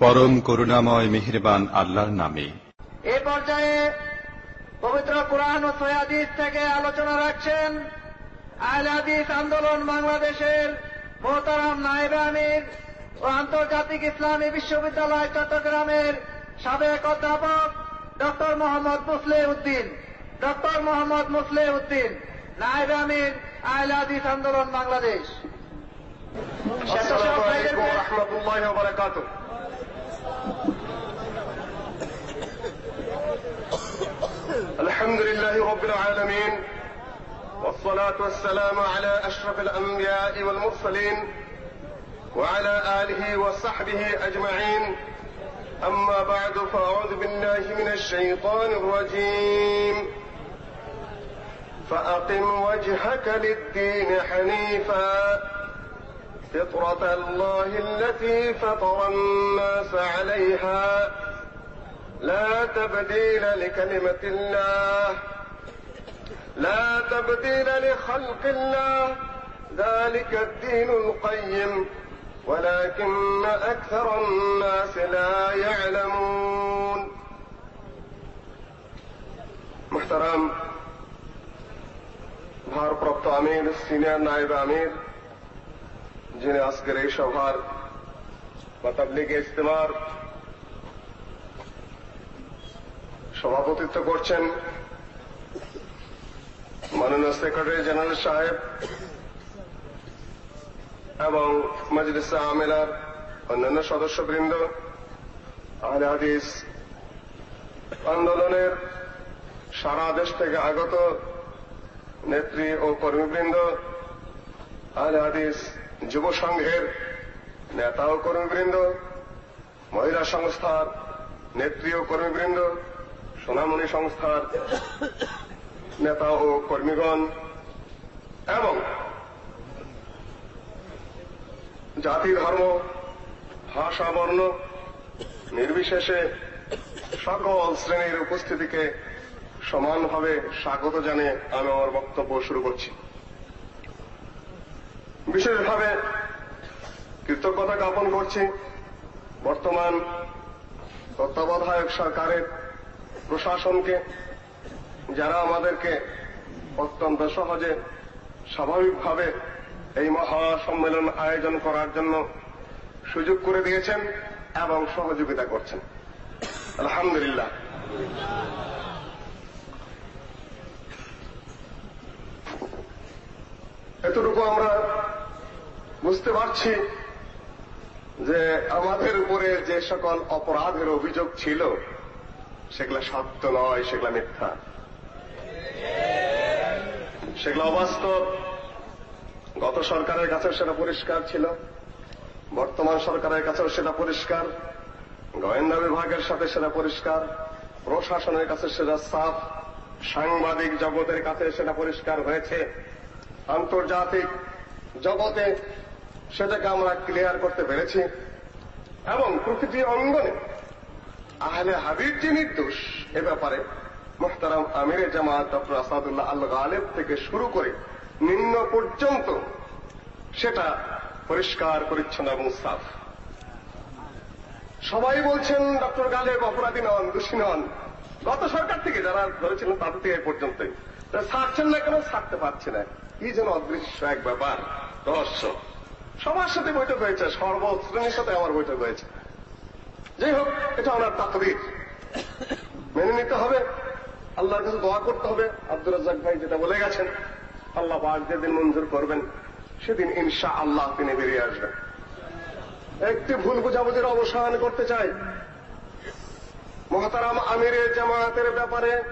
পরম করুণাময় মেহেরবান আল্লাহর নামে। এ পর্যায়ে পবিত্র কোরআন ও সৈয়াদিস থেকে আলোচনা রাখছেন আহলে হাদিস আন্দোলন বাংলাদেশের মোহতারাম নায়েবে আমির ও আন্তর্জাতিক ইসলামী বিশ্ববিদ্যালয় চট্টগ্রামের সাবেক অধ্যাপক ডক্টর মোহাম্মদ মুসলে উদ্দিন ডক্টর মোহাম্মদ মুসলে উদ্দিন নায়েবে আমির আহলে হাদিস আন্দোলন বাংলাদেশ। السلام عليكم ورحمة الله وبركاته. الحمد لله رب العالمين والصلاة والسلام على أشرف الأنبياء والمرسلين وعلى آله وصحبه أجمعين. أما بعد فأعوذ بالله من الشيطان الرجيم. فأقم وجهك للدين حنيفاً. فطرة الله التي فطر الناس عليها. لا تبديل لكلمة الله. لا تبديل لخلق الله. ذلك الدين القيم. ولكن أكثر الناس لا يعلمون. محترم بھارت پرپت آمين السينيان نائب أمين যিনি আজকের এই সভার বা তাবলিগে ইস্তেমার সভাপতিত্ব করছেন মাননীয় সেক্রেটারি জেনারেল সাহেব এবং মজলিসে আমেলার অন্যান্য সদস্যবৃন্দ, আহলে হাদিস আন্দোলনের সারা দেশ থেকে আগত নেত্রী ও কর্মীবৃন্দ, আহলে হাদিস যুব সংঘের নেতা ও কর্মীবৃন্দ, মহিলা সংস্থার নেত্রী ও কর্মীবৃন্দ, সোনামণি সংস্থার নেতা ও কর্মীগণ এবং জাতি, ধর্ম, ভাষা, বর্ণ নির্বিশেষে সকল শ্রেণির উপস্থিতিকে সমানভাবে স্বাগত জানিয়ে আমি আমার বক্তব্য শুরু করছি। বিশেষভাবে কৃতজ্ঞতা জ্ঞাপন করছি বর্তমান তত্ত্বাবধায়ক সরকারের প্রশাসনকে, যারা আমাদেরকে অত্যন্ত সহজে স্বাভাবিকভাবে এই মহা সম্মেলন আয়োজন করার জন্য সুযোগ করে দিয়েছেন এবং সহযোগিতা করছেন। আলহামদুলিল্লাহ। এতটুকু আমরা বুঝতে পারছি যে আমাদের উপরে যে সকল অপরাধের অভিযোগ ছিল, সেগুলা সত্য নয়, সেগুলা মিথ্যা। সেগুলো অবাস্তব। গত সরকারের কাছেও সেটা পরিষ্কার ছিল, বর্তমান সরকারের কাছেও সেটা পরিষ্কার, গোয়েন্দা বিভাগের সাথে সেটা পরিষ্কার, প্রশাসনের কাছে সেটা সাফ, সাংবাদিক জগতের কাছে সেটা পরিষ্কার হয়েছে। আন্তর্জাতিক জগতে সেটাকে আমরা ক্লিয়ার করতে পেরেছি এবং প্রকৃতি অঙ্গনে আহলে হাবিব যে নির্দোষ এ ব্যাপারে মোহতারাম আমিরে জামাত ডক্টর আসাদুল্লাহ আল গালেব থেকে শুরু করে নিম্ন পর্যন্ত সেটা পরিষ্কার, পরিচ্ছন্ন এবং সাফ। সবাই বলছেন ডক্টর গালেব অপরাধী নন, দোষী নন। গত সরকার থেকে যারা ধরেছিলেন তাদের থেকে পর্যন্তই। ছাড়ছেন না কেন? ছাড়তে পারছে না। কি যেন অদৃশ্য এক ব্যাপার। রহস্য। সবার সাথে বৈঠক হয়েছে, সর্বশ্রেণীর সাথে আমার বৈঠক হয়েছে। যাই হোক, এটা ওনার তাকদির মেনে নিতে হবে, আল্লাহর কাছে দোয়া করতে হবে। আব্দুল রাজাক ভাই যেটা বলে গেছেন, আল্লাহ পাক যেদিন মঞ্জুর করবেন, সেদিন ইনশা আল্লাহ তিনি বেরিয়ে আসবেন। একটি ভুল বুঝাবুঝির অবসান করতে চাই। মহাতারাম আমিরের জামায়াতের ব্যাপারে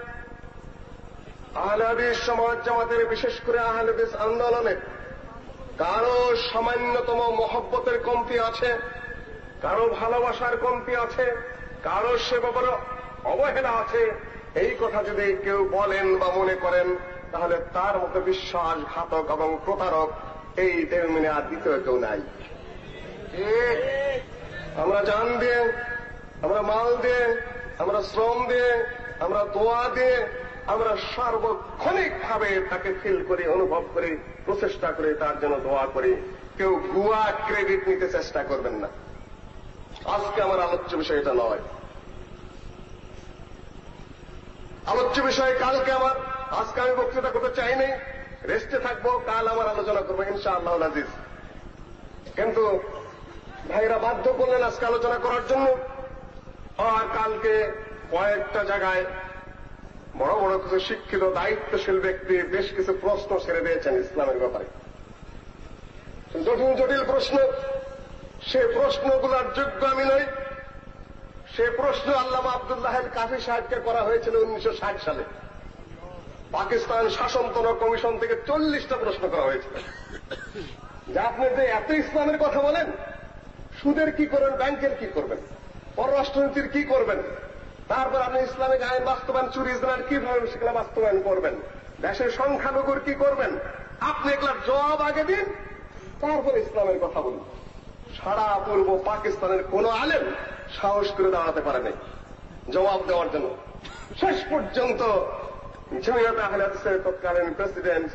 আহলাদিস সমাজ জামাতের বিশেষ করে আহলাদিস আন্দোলনে কারও সামান্যতম মহব্বতের কমতি আছে, কারও ভালোবাসার কমতি আছে, কারও সে ব্যাপারে অবহেলা আছে। এই কথা যদি কেউ বলেন বা মনে করেন, তাহলে তার মতো বিশ্বাসঘাতক এবং প্রতারক এই তেমনি আর দ্বিতীয় কেউ নাই। আমরা জান দিয়ে, আমরা মাল দিয়ে, আমরা শ্রম দিয়ে, আমরা দোয়া দিয়ে আমরা সার্বক্ষণিক ভাবে তাকে ফিল করি, অনুভব করি, প্রচেষ্টা করি, তার জন্য দোয়া করি। কেউ ভুয়া ক্রেডিট নিতে চেষ্টা করবেন না। আজকে আমার আলোচ্য বিষয় এটা নয়। আলোচ্য বিষয় কালকে আমার, আজকে আমি বক্তৃতা করতে চাই নাই। রেস্টে থাকব, কাল আমার আলোচনা করব ইনশা আল্লাহ আজিজ কিন্তু ভাইরা বাধ্য করলেন আজকে আলোচনা করার জন্য। আর কালকে কয়েকটা জায়গায় বড় বড় কিছু শিক্ষিত, দায়িত্বশীল ব্যক্তি বেশ কিছু প্রশ্ন ছেড়ে দিয়েছেন ইসলামের ব্যাপারে। জটিল জটিল প্রশ্ন। সে প্রশ্নগুলোর যোগ্য আমি নই। সে প্রশ্ন আল্লামা আবদুল্লাহ কাফি সাহেবকে করা হয়েছিল উনিশশো ষাট সালে। পাকিস্তান শাসনতন্ত্র কমিশন থেকে চল্লিশটা প্রশ্ন করা হয়েছিল। যে আপনি যে এত ইসলামের কথা বলেন, সুদের কি করবেন, ব্যাংকের কি করবেন, পররাষ্ট্রনীতির কি করবেন তারপর আপনি ইসলামিক আইন বাস্তবায়ন, চুরি, জানার কীভাবে সেগুলো বাস্তবায়ন করবেন? দেশের সংখ্যালঘুর কি করবেন? আপনি এগুলার জবাব আগে দিন, তারপর ইসলামের কথা বলুন। সারা পূর্ব পাকিস্তানের কোন আলেম সাহস করে দাঁড়াতে পারে নাই। জবাব দেওয়ার জন্য। শেষ পর্যন্ত জমিয়ত আহলে হাদিসের তৎকালীন প্রেসিডেন্ট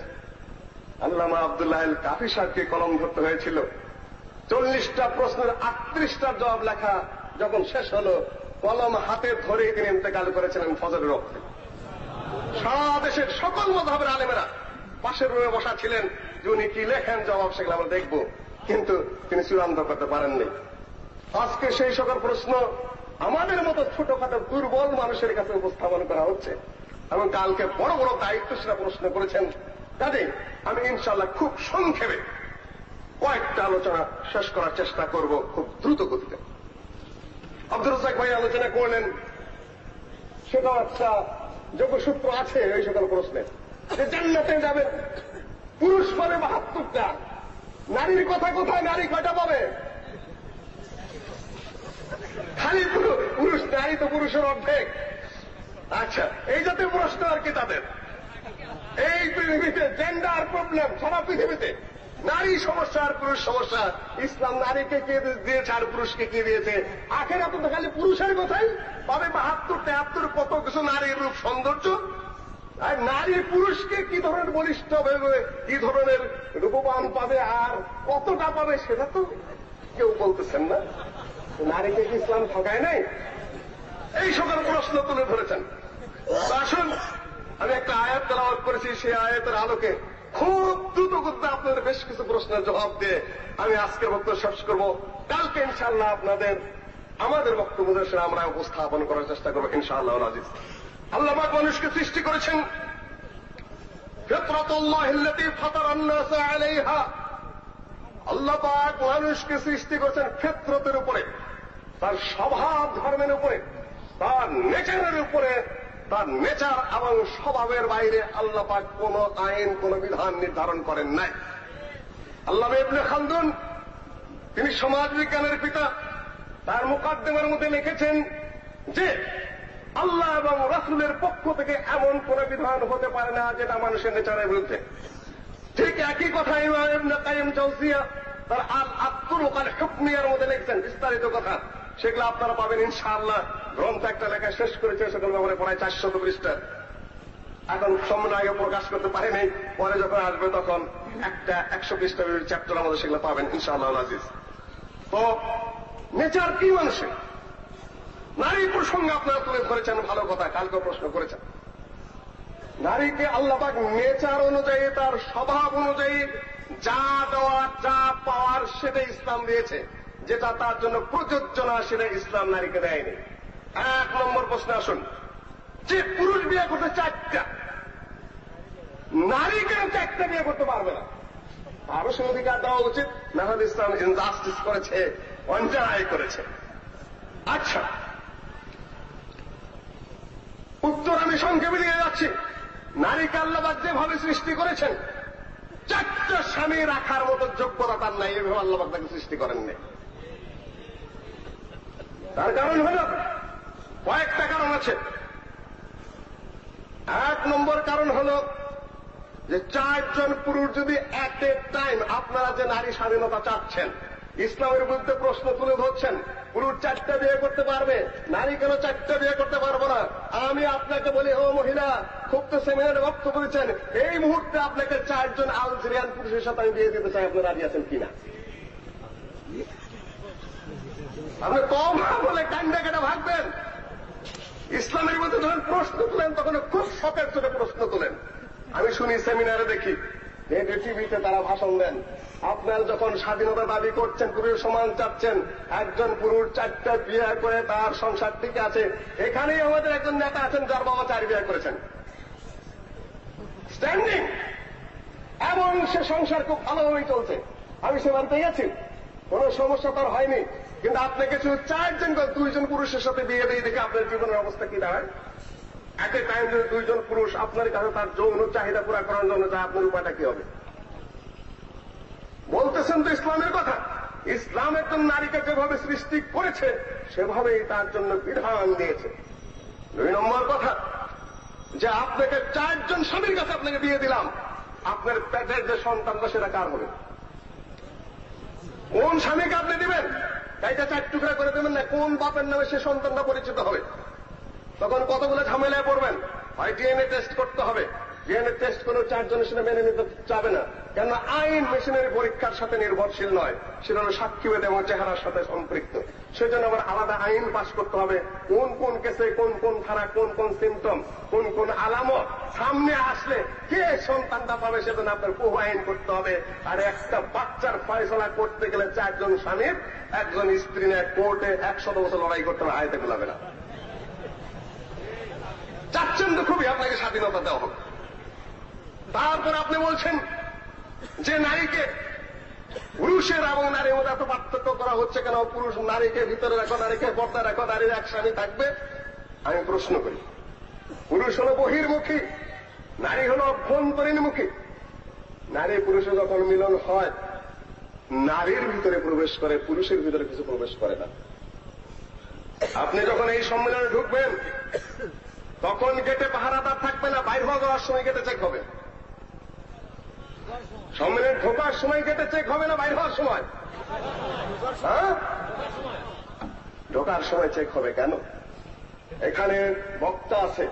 আল্লামা আবদুল্লাহ কাফি সাহেবকে কলম ধরতে হয়েছিল। চল্লিশটা প্রশ্নের আটত্রিশটার জবাব লেখা যখন শেষ হলো কলম হাতে ধরে তিনি ইন্তেকাল করেছিলেন ফজরের রক্তে সারা দেশের সকল মধাবের আলেমেরা পাশের রুমে বসা ছিলেন যে উনি কি লেখেন জবাব সেগুলো আমরা দেখব। কিন্তু তিনি চূড়ান্ত করতে পারেননি। আজকে সেই সকল প্রশ্ন আমাদের মতো ছোটখাটো দুর্বল মানুষের কাছে উপস্থাপন করা হচ্ছে এবং কালকে বড় বড় দায়িত্বশীলা প্রশ্ন করেছেন। কাজে আমি ইনশাল্লাহ খুব সংক্ষেপে কয়েকটা আলোচনা শেষ করার চেষ্টা করব খুব দ্রুত গতিতে। আব্দুল রাজাক ভাই আলোচনা করলেন। সেটাও একটা যোগসূত্র আছে এই সকল প্রশ্নে। যে জান্নাতে যাবেন পুরুষ পাবে বাহাত্তরটা, নারীর কথা কোথায় নারী কয়টা পাবে? খালি পুরু- পুরুষ নারী তো পুরুষের অর্ধেক। আচ্ছা এই জাতীয় প্রশ্ন আর কি তাদের? এই পৃথিবীতে জেন্ডার প্রবলেম সারা পৃথিবীতে। নারী সমস্যা আর পুরুষ সমস্যা। ইসলাম নারীকে কে দিয়েছে আর পুরুষকে কে দিয়েছে? আখের এত খালি পুরুষের কথাই। পাবে বাহাত্তর, তেহাত্তর কত কিছু নারীর রূপ সৌন্দর্য। আর নারী পুরুষকে কি ধরনের বলিষ্ঠ হবে, কি ধরনের রূপবান পাবে আর কতটা পাবে সেটা তো কেউ বলতেছেন না। নারীকে কি ইসলাম ঠকায় নাই? এই সকল প্রশ্ন তুলে ধরেছেন। আসুন, আমি একটা আয়াত তেলাওয়াত করেছি, সেই আয়াতের আলোকে। খুব দ্রুত গতিতে আপনাদের বেশ কিছু প্রশ্নের জবাব দিয়ে আমি আজকের বক্তব্য শেষ করব। কালকে ইনশাআল্লাহ আপনাদের, আমাদের বক্তব্য দেশে আমরা উপস্থাপন করার চেষ্টা করব ইনশাআল্লাহ আজিজ। আল্লাহ মানুষকে সৃষ্টি করেছেন। আল্লাহ পাক মানুষকে সৃষ্টি করেছেন ফিতরতের উপরে, তার স্বভাব ধর্মের উপরে, তার নেচারের উপরে তার নেচার এবং স্বভাবের বাইরে আল্লাহ পাক কোন আইন, কোন বিধান নির্ধারণ করেন নাই। আল্লাহ ইবনে খালদুন তিনি সমাজ বিজ্ঞানের পিতা, তার মুকাদ্দমের মধ্যে লিখেছেন যে, আল্লাহ এবং রাসুলের পক্ষ থেকে এমন কোন বিধান হতে পারে না যেটা মানুষের নেচারের বিরুদ্ধে। ঠিক একই কথা ইমাম ইবনে কাইয়িম জাওজিয়া তার আল আত্মরুক আল হুকমিয়ার মধ্যে লিখছেন, বিস্তারিত কথা। সেগুলো আপনারা পাবেন, ইনশাআল্লাহ। গ্রন্থ একটা লেখা শেষ করেছে সেগুলো ব্যাপারে প্রায় চারশত পৃষ্ঠা এখন সম্মান আগে প্রকাশ করতে পারিনি, পরে যখন আসবে তখন একটা একশো পৃষ্ঠা চ্যাপ্টার আমাদের সেগুলো পাবেন, ইনশাআল্লাহ আজিজ তো, নেচার কি মানুষের? নারী প্রসঙ্গে আপনারা তুলে ধরেছেন ভালো কথা কালকে প্রশ্ন করেছেন। নারীকে আল্লাপাক নেচার অনুযায়ী, তার স্বভাব অনুযায়ী যা দেওয়ার যা পাওয়ার সেটা ইসলাম দিয়েছে। যেটা তার জন্য প্রযোজ্য না সেটা ইসলাম নারীকে দেয়নি। এক নম্বর প্রশ্নে আসুন। যে পুরুষ বিয়ে করতে চারটা, নারী কেন চারটা বিয়ে করতে পারবে না? আরও সে অধিকার দেওয়া উচিত নাহলে ইসলাম ইনজাস্টিস করেছে, অন্যায় করেছে। আচ্ছা উত্তর আমি সংক্ষেপে দিয়ে যাচ্ছি। নারীকে আল্লাহবাদ যেভাবে সৃষ্টি করেছেন, চারটা স্বামী রাখার মতো যোগ্যতা তার নাই, এভাবে আল্লাহবাদ তাকে সৃষ্টি করেননি। তার কারণ হল কয়েকটা কারণ আছে। এক নম্বর কারণ হল যে চারজন পুরুষ যদি এট এ টাইম আপনারা যে নারী স্বাধীনতা চাচ্ছেন, ইসলামের বিরুদ্ধে প্রশ্ন তুলে ধরছেন, পুরুষ চারটা বিয়ে করতে পারবে, নারী কেন চারটা বিয়ে করতে পারব না? আমি আপনাকে বলি, ও মহিলা, খুব তো সেমিনারে বক্তব্য দিচ্ছেন, এই মুহূর্তে আপনাকে চারজন আলজেরিয়ান পুরুষের সাথে আমি বিয়ে দিতে চাই আপনারা রাজি আছেন কিনা? আপনি তবা বলে কান্ডা কেটে ভাগবেন ইসলামের মধ্যে যখন প্রশ্ন তুলেন তখন খুব শখের চোখে প্রশ্ন তুলেন। আমি শুনি সেমিনারে দেখি রেডিও টিভিতে তারা ভাষণ দেন। আপনার যখন স্বাধীনতা দাবি করছেন পুরুষ সমান চাচ্ছেন, একজন পুরুষ চারটা বিয়ে করে তার সংসার টিকে আছে, এখানেই আমাদের একজন নেতা আছেন, যার বাবা চার বিয়ে করেছেন। স্ট্যান্ডিং এবং সে সংসার খুব ভালোভাবেই চলছে। আমি সে বাড়িতে গেছি কোন সমস্যা তার হয়নি। কিন্তু আপনি কিছু চারজন করে দুইজন পুরুষের সাথে বিয়ে দিয়ে দেখে আপনার জীবনের অবস্থা কি দাঁড়ায়? এট টাইম যদি দুইজন পুরুষ আপনার কাছে তার যৌন চাহিদা পুরা করার জন্য যায়, আপনার উপায়টা কি হবে? বলতেছেন তো ইসলামের কথা। ইসলাম একজন নারীকে যেভাবে সৃষ্টি করেছে, সেভাবেই তার জন্য বিধান দিয়েছে। দুই নম্বর কথা, যে আপনাকে চারজন স্বামীর কাছে আপনাকে বিয়ে দিলাম, আপনার পেটের যে সন্তানটা সেটা কার হবে? কোন স্বামীকে আপনি দিবেন? এইটা চার টুকরা করে দেবেন না, কোন বাপের নামে সে সন্তানটা পরিচিত হবে? তখন কতগুলো ঝামেলায় পড়বেন? হয় ডিএনএ টেস্ট করতে হবে। ডিএনএ টেস্ট করে চারজনের সাথে মেনে নিতে চাবে না। কেন আইন মেশিনারি পরীক্ষার সাথে নির্ভরশীল নয় সেটা হলো সাক্ষীবেদ এবং চেহারার সাথে সম্পৃক্ত। সেজন্য আবার আলাদা আইন পাশ করতে হবে, কোন কোন কেসে কোন কোন ধারা, কোন কোন সিমটম কোন কোন আলামত। সামনে আসলে কে সন্তানটা পাবে সেজন্য আপনার বহু আইন করতে হবে। আর একটা বাচ্চার ফয়সলা করতে গেলে চারজন স্বামীর, একজন স্ত্রী নিয়ে কোর্টে একশত বছর লড়াই করতে হবে, আয়তে গুলাবে না। চাচ্ছেন তো খুবই, আপনাকে স্বাধীনতা দেওয়া হবে তারপর আপনি বলছেন যে নারীকে পুরুষের এবং নারীর মধ্যে এত পার্থক্য করা হচ্ছে কেন? পুরুষ নারীকে ভিতরে রাখো, নারীকে পর্দা রাখো, নারীর এক স্বামী থাকবে? আমি প্রশ্ন করি, পুরুষ হলো বহির্মুখী, নারী হলো অভ্যন্তরীণমুখী। নারী পুরুষের যখন মিলন হয়, নারীর ভিতরে প্রবেশ করে, পুরুষের ভিতরে কিছু প্রবেশ করে না। আপনি যখন এই সম্মেলনে ঢুকবেন, তখন গেটে পাহারাদার থাকবে না, বাইর হওয়া যাওয়ার সময় গেটে চেক হবে। সম্মেলনে ঢোকার সময় গেটে চেক হবে না, বাইর হওয়ার সময়? হ্যাঁ? ঢোকার সময় চেক হবে কেন? এখানে বক্তা আছে,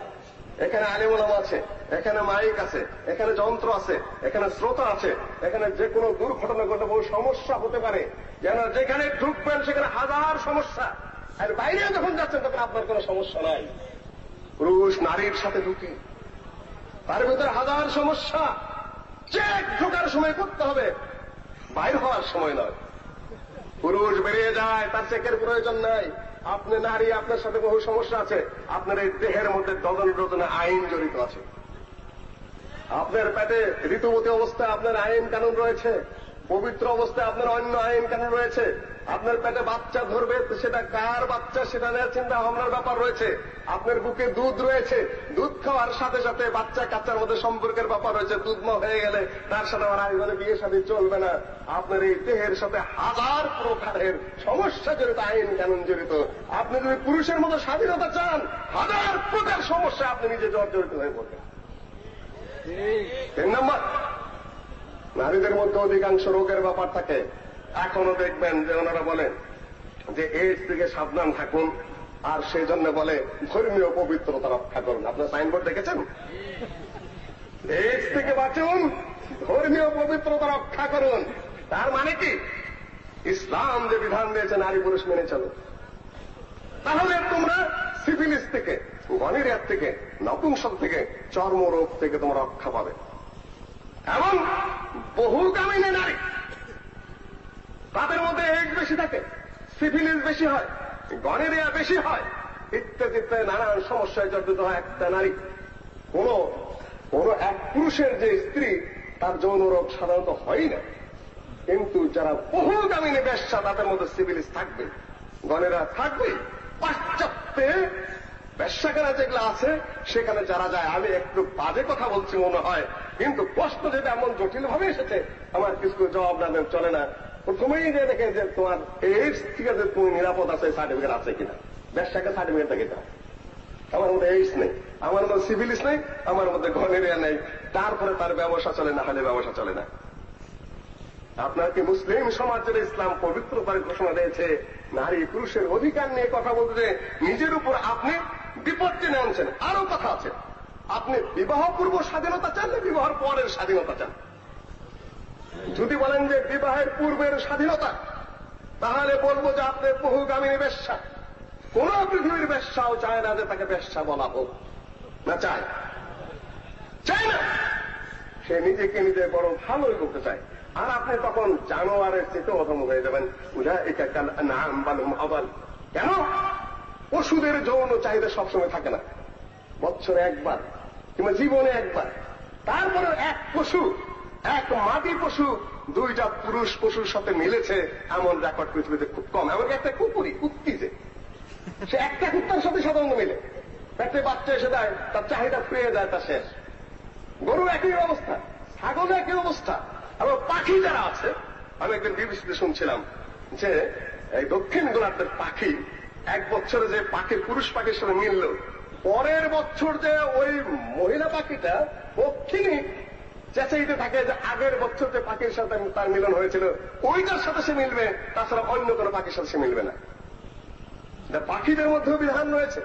এখানে আলিমুলাম আছে, এখানে মাইক আছে, এখানে যন্ত্র আছে, এখানে শ্রোতা আছে, এখানে যে কোনো দুর্ঘটনা ঘটে বহু সমস্যা হতে পারে। যেন যেখানে ঢুকবেন সেখানে হাজার সমস্যা। আর বাইরে যখন যাচ্ছেন, তখন আপনার কোনো সমস্যা নাই। পুরুষ, নারীর সাথে ঢুকি। তার ভিতরে হাজার সমস্যা। চেক ঢোকার সময় করতে হবে। বাইর হওয়ার সময় নয়। পুরুষ বেরিয়ে যায়, তার চেকের প্রয়োজন নাই। আপনি নারী, আপনার সাথে বহু সমস্যা আছে। আপনার এই দেহের মধ্যে ডজন ডজনে আইন জড়িত আছে। আপনার পেটে ঋতুবতী অবস্থায় আপনার আইন কানুন রয়েছে। পবিত্র অবস্থায় আপনার অন্য আইন কানুন রয়েছে। আপনার পেটে বাচ্চা ধরবে সেটা কার বাচ্চা সেটা নেওয়ার চিন্তা ভাবনার ব্যাপার রয়েছে। আপনার বুকে দুধ রয়েছে দুধ খাওয়ার সাথে সাথে বাচ্চা কাচ্চার মধ্যে সম্পর্কের ব্যাপার রয়েছে দুধ মা হয়ে গেলে তার সাথে আমার আরেকজনে বিয়ে সাথে চলবে না। আপনার এই দেহের সাথে হাজার প্রকারের সমস্যা জড়িত আইন কানুন জড়িত। আপনি যদি পুরুষের মতো স্বাধীনতা চান হাজার প্রকার সমস্যা আপনি নিজে জর্জরিত হয়ে পড়বেন তিন নম্বর নারীদের মধ্যে অধিকাংশ রোগের ব্যাপার থাকে। এখনও দেখবেন যে ওনারা বলেন যে এইডস থেকে সাবধান থাকুন, আর সেই জন্য বলে ধর্মীয় পবিত্রতা রক্ষা করুন। আপনার সাইনবোর্ড দেখেছেন? এইডস থেকে বাঁচুন, ধর্মীয় পবিত্রতা রক্ষা করুন। তার মানে কি? ইসলাম যে বিধান দিয়েছে, নারী পুরুষ মেনে চলো তাহলে তোমরা সিভিলিস থেকে গণেরিয়ার থেকে, নপুংসক থেকে, চর্মরোগ থেকে তোমরা রক্ষা পাবে। এবং বহুগামিনী নারী তাদের মধ্যে এক বেশি থাকে সিভিলিস বেশি হয় গণেরিয়া বেশি হয়, ইত্যাদি ইত্যাদি, নানান সমস্যায় জর্জরিত হয় একটা নারী। কোন কোন এক পুরুষের যে স্ত্রী, তার যৌন রোগ সাধারণত হয় না। কিন্তু যারা বহুগামিনী বেশ্যা, তাদের মধ্যে সিভিলিস থাকবে গণেরা থাকবে, পাশ্চাত্যে ব্যবসাখানা যেগুলো আছে, সেখানে যারা যায়, আমি একটু বাজে কথা বলছি মনে হয়, কিন্তু প্রশ্ন যেটা এমন জটিল ভাবে এসেছে, আমার কিছু জবাব না চলে না। প্রথমেই যে দেখে যে তোমার এইডস ঠিক আছে তুমি নিরাপদ আছে সার্টিফিকেট আছে কিনা? ব্যবসাকে সার্টিফিকেট দেখে দাও আমার মধ্যে এইডস নেই, আমার মধ্যে সিভিলিস নেই, আমার মধ্যে ঘনেরিয়া নেই। তারপরে তার ব্যবসা চলে না হলে ব্যবসা চলে না। আপনার কি মুসলিম সমাজের ইসলাম পবিত্রতার ঘোষণা দিয়েছে? নারী পুরুষের অধিকার নিয়ে কথা বলতে নিজের উপর আপনি বিপদ টেনে আনছেন আরও কথা আছে। আপনি বিবাহ পূর্ব স্বাধীনতা চান না বিবাহের পরের স্বাধীনতা চান? যদি বলেন যে বিবাহের পূর্বের স্বাধীনতা, তাহলে বলব যে আপনি বহুগামিনী বেশ্যা কোন পৃথিবীর বেশ্যাও চায় না যে তাকে বেশ্যা বলা হোক। না চায়। চায় না। সে নিজেকে নিজে বড় ভালোই করতে চায়। আর আপনি তখন জানোয়ারের চেতে অধম হয়ে যাবেন। উজা একা কাল নাম বালুম আবাল কেন? পশুদের যৌন চাহিদা সবসময় থাকে না। বছরে একবার কিংবা জীবনে একবার। তারপরে এক পশু এক মাটি পশু, দুইটা পুরুষ পশুর সাথে মিলেছে, এমন রেকর্ড পৃথিবীতে খুব কম। এমনকি একটা কুকুরি কুত্তি যে। সে একটা কুত্তার সাথে সাধারণত মিলে। পেটে বাচ্চা এসে দেয়, তার চাহিদা ফুরিয়ে যায়, তা শেষ। গরু একই অবস্থা, ছাগল একই অবস্থা। আবার পাখি যারা আছে, আমি একদিন বিবিসিতে শুনছিলাম যে এই দক্ষিণ গোলার্ধের পাখি এক বছরে যে পাখির পুরুষ পাখির সাথে মিলল, পরের বছর যে ওই মহিলা পাখিটা দক্ষিণী চেঁচাইতে থাকে যে আগের বছর যে পাখির সাথে তার মিলন হয়েছিল, ওইটার সাথে সে মিলবে, তাছাড়া অন্য কোনো পাখির সাথে সে মিলবে না। এটা পাখিদের মধ্যেও বিধান রয়েছে।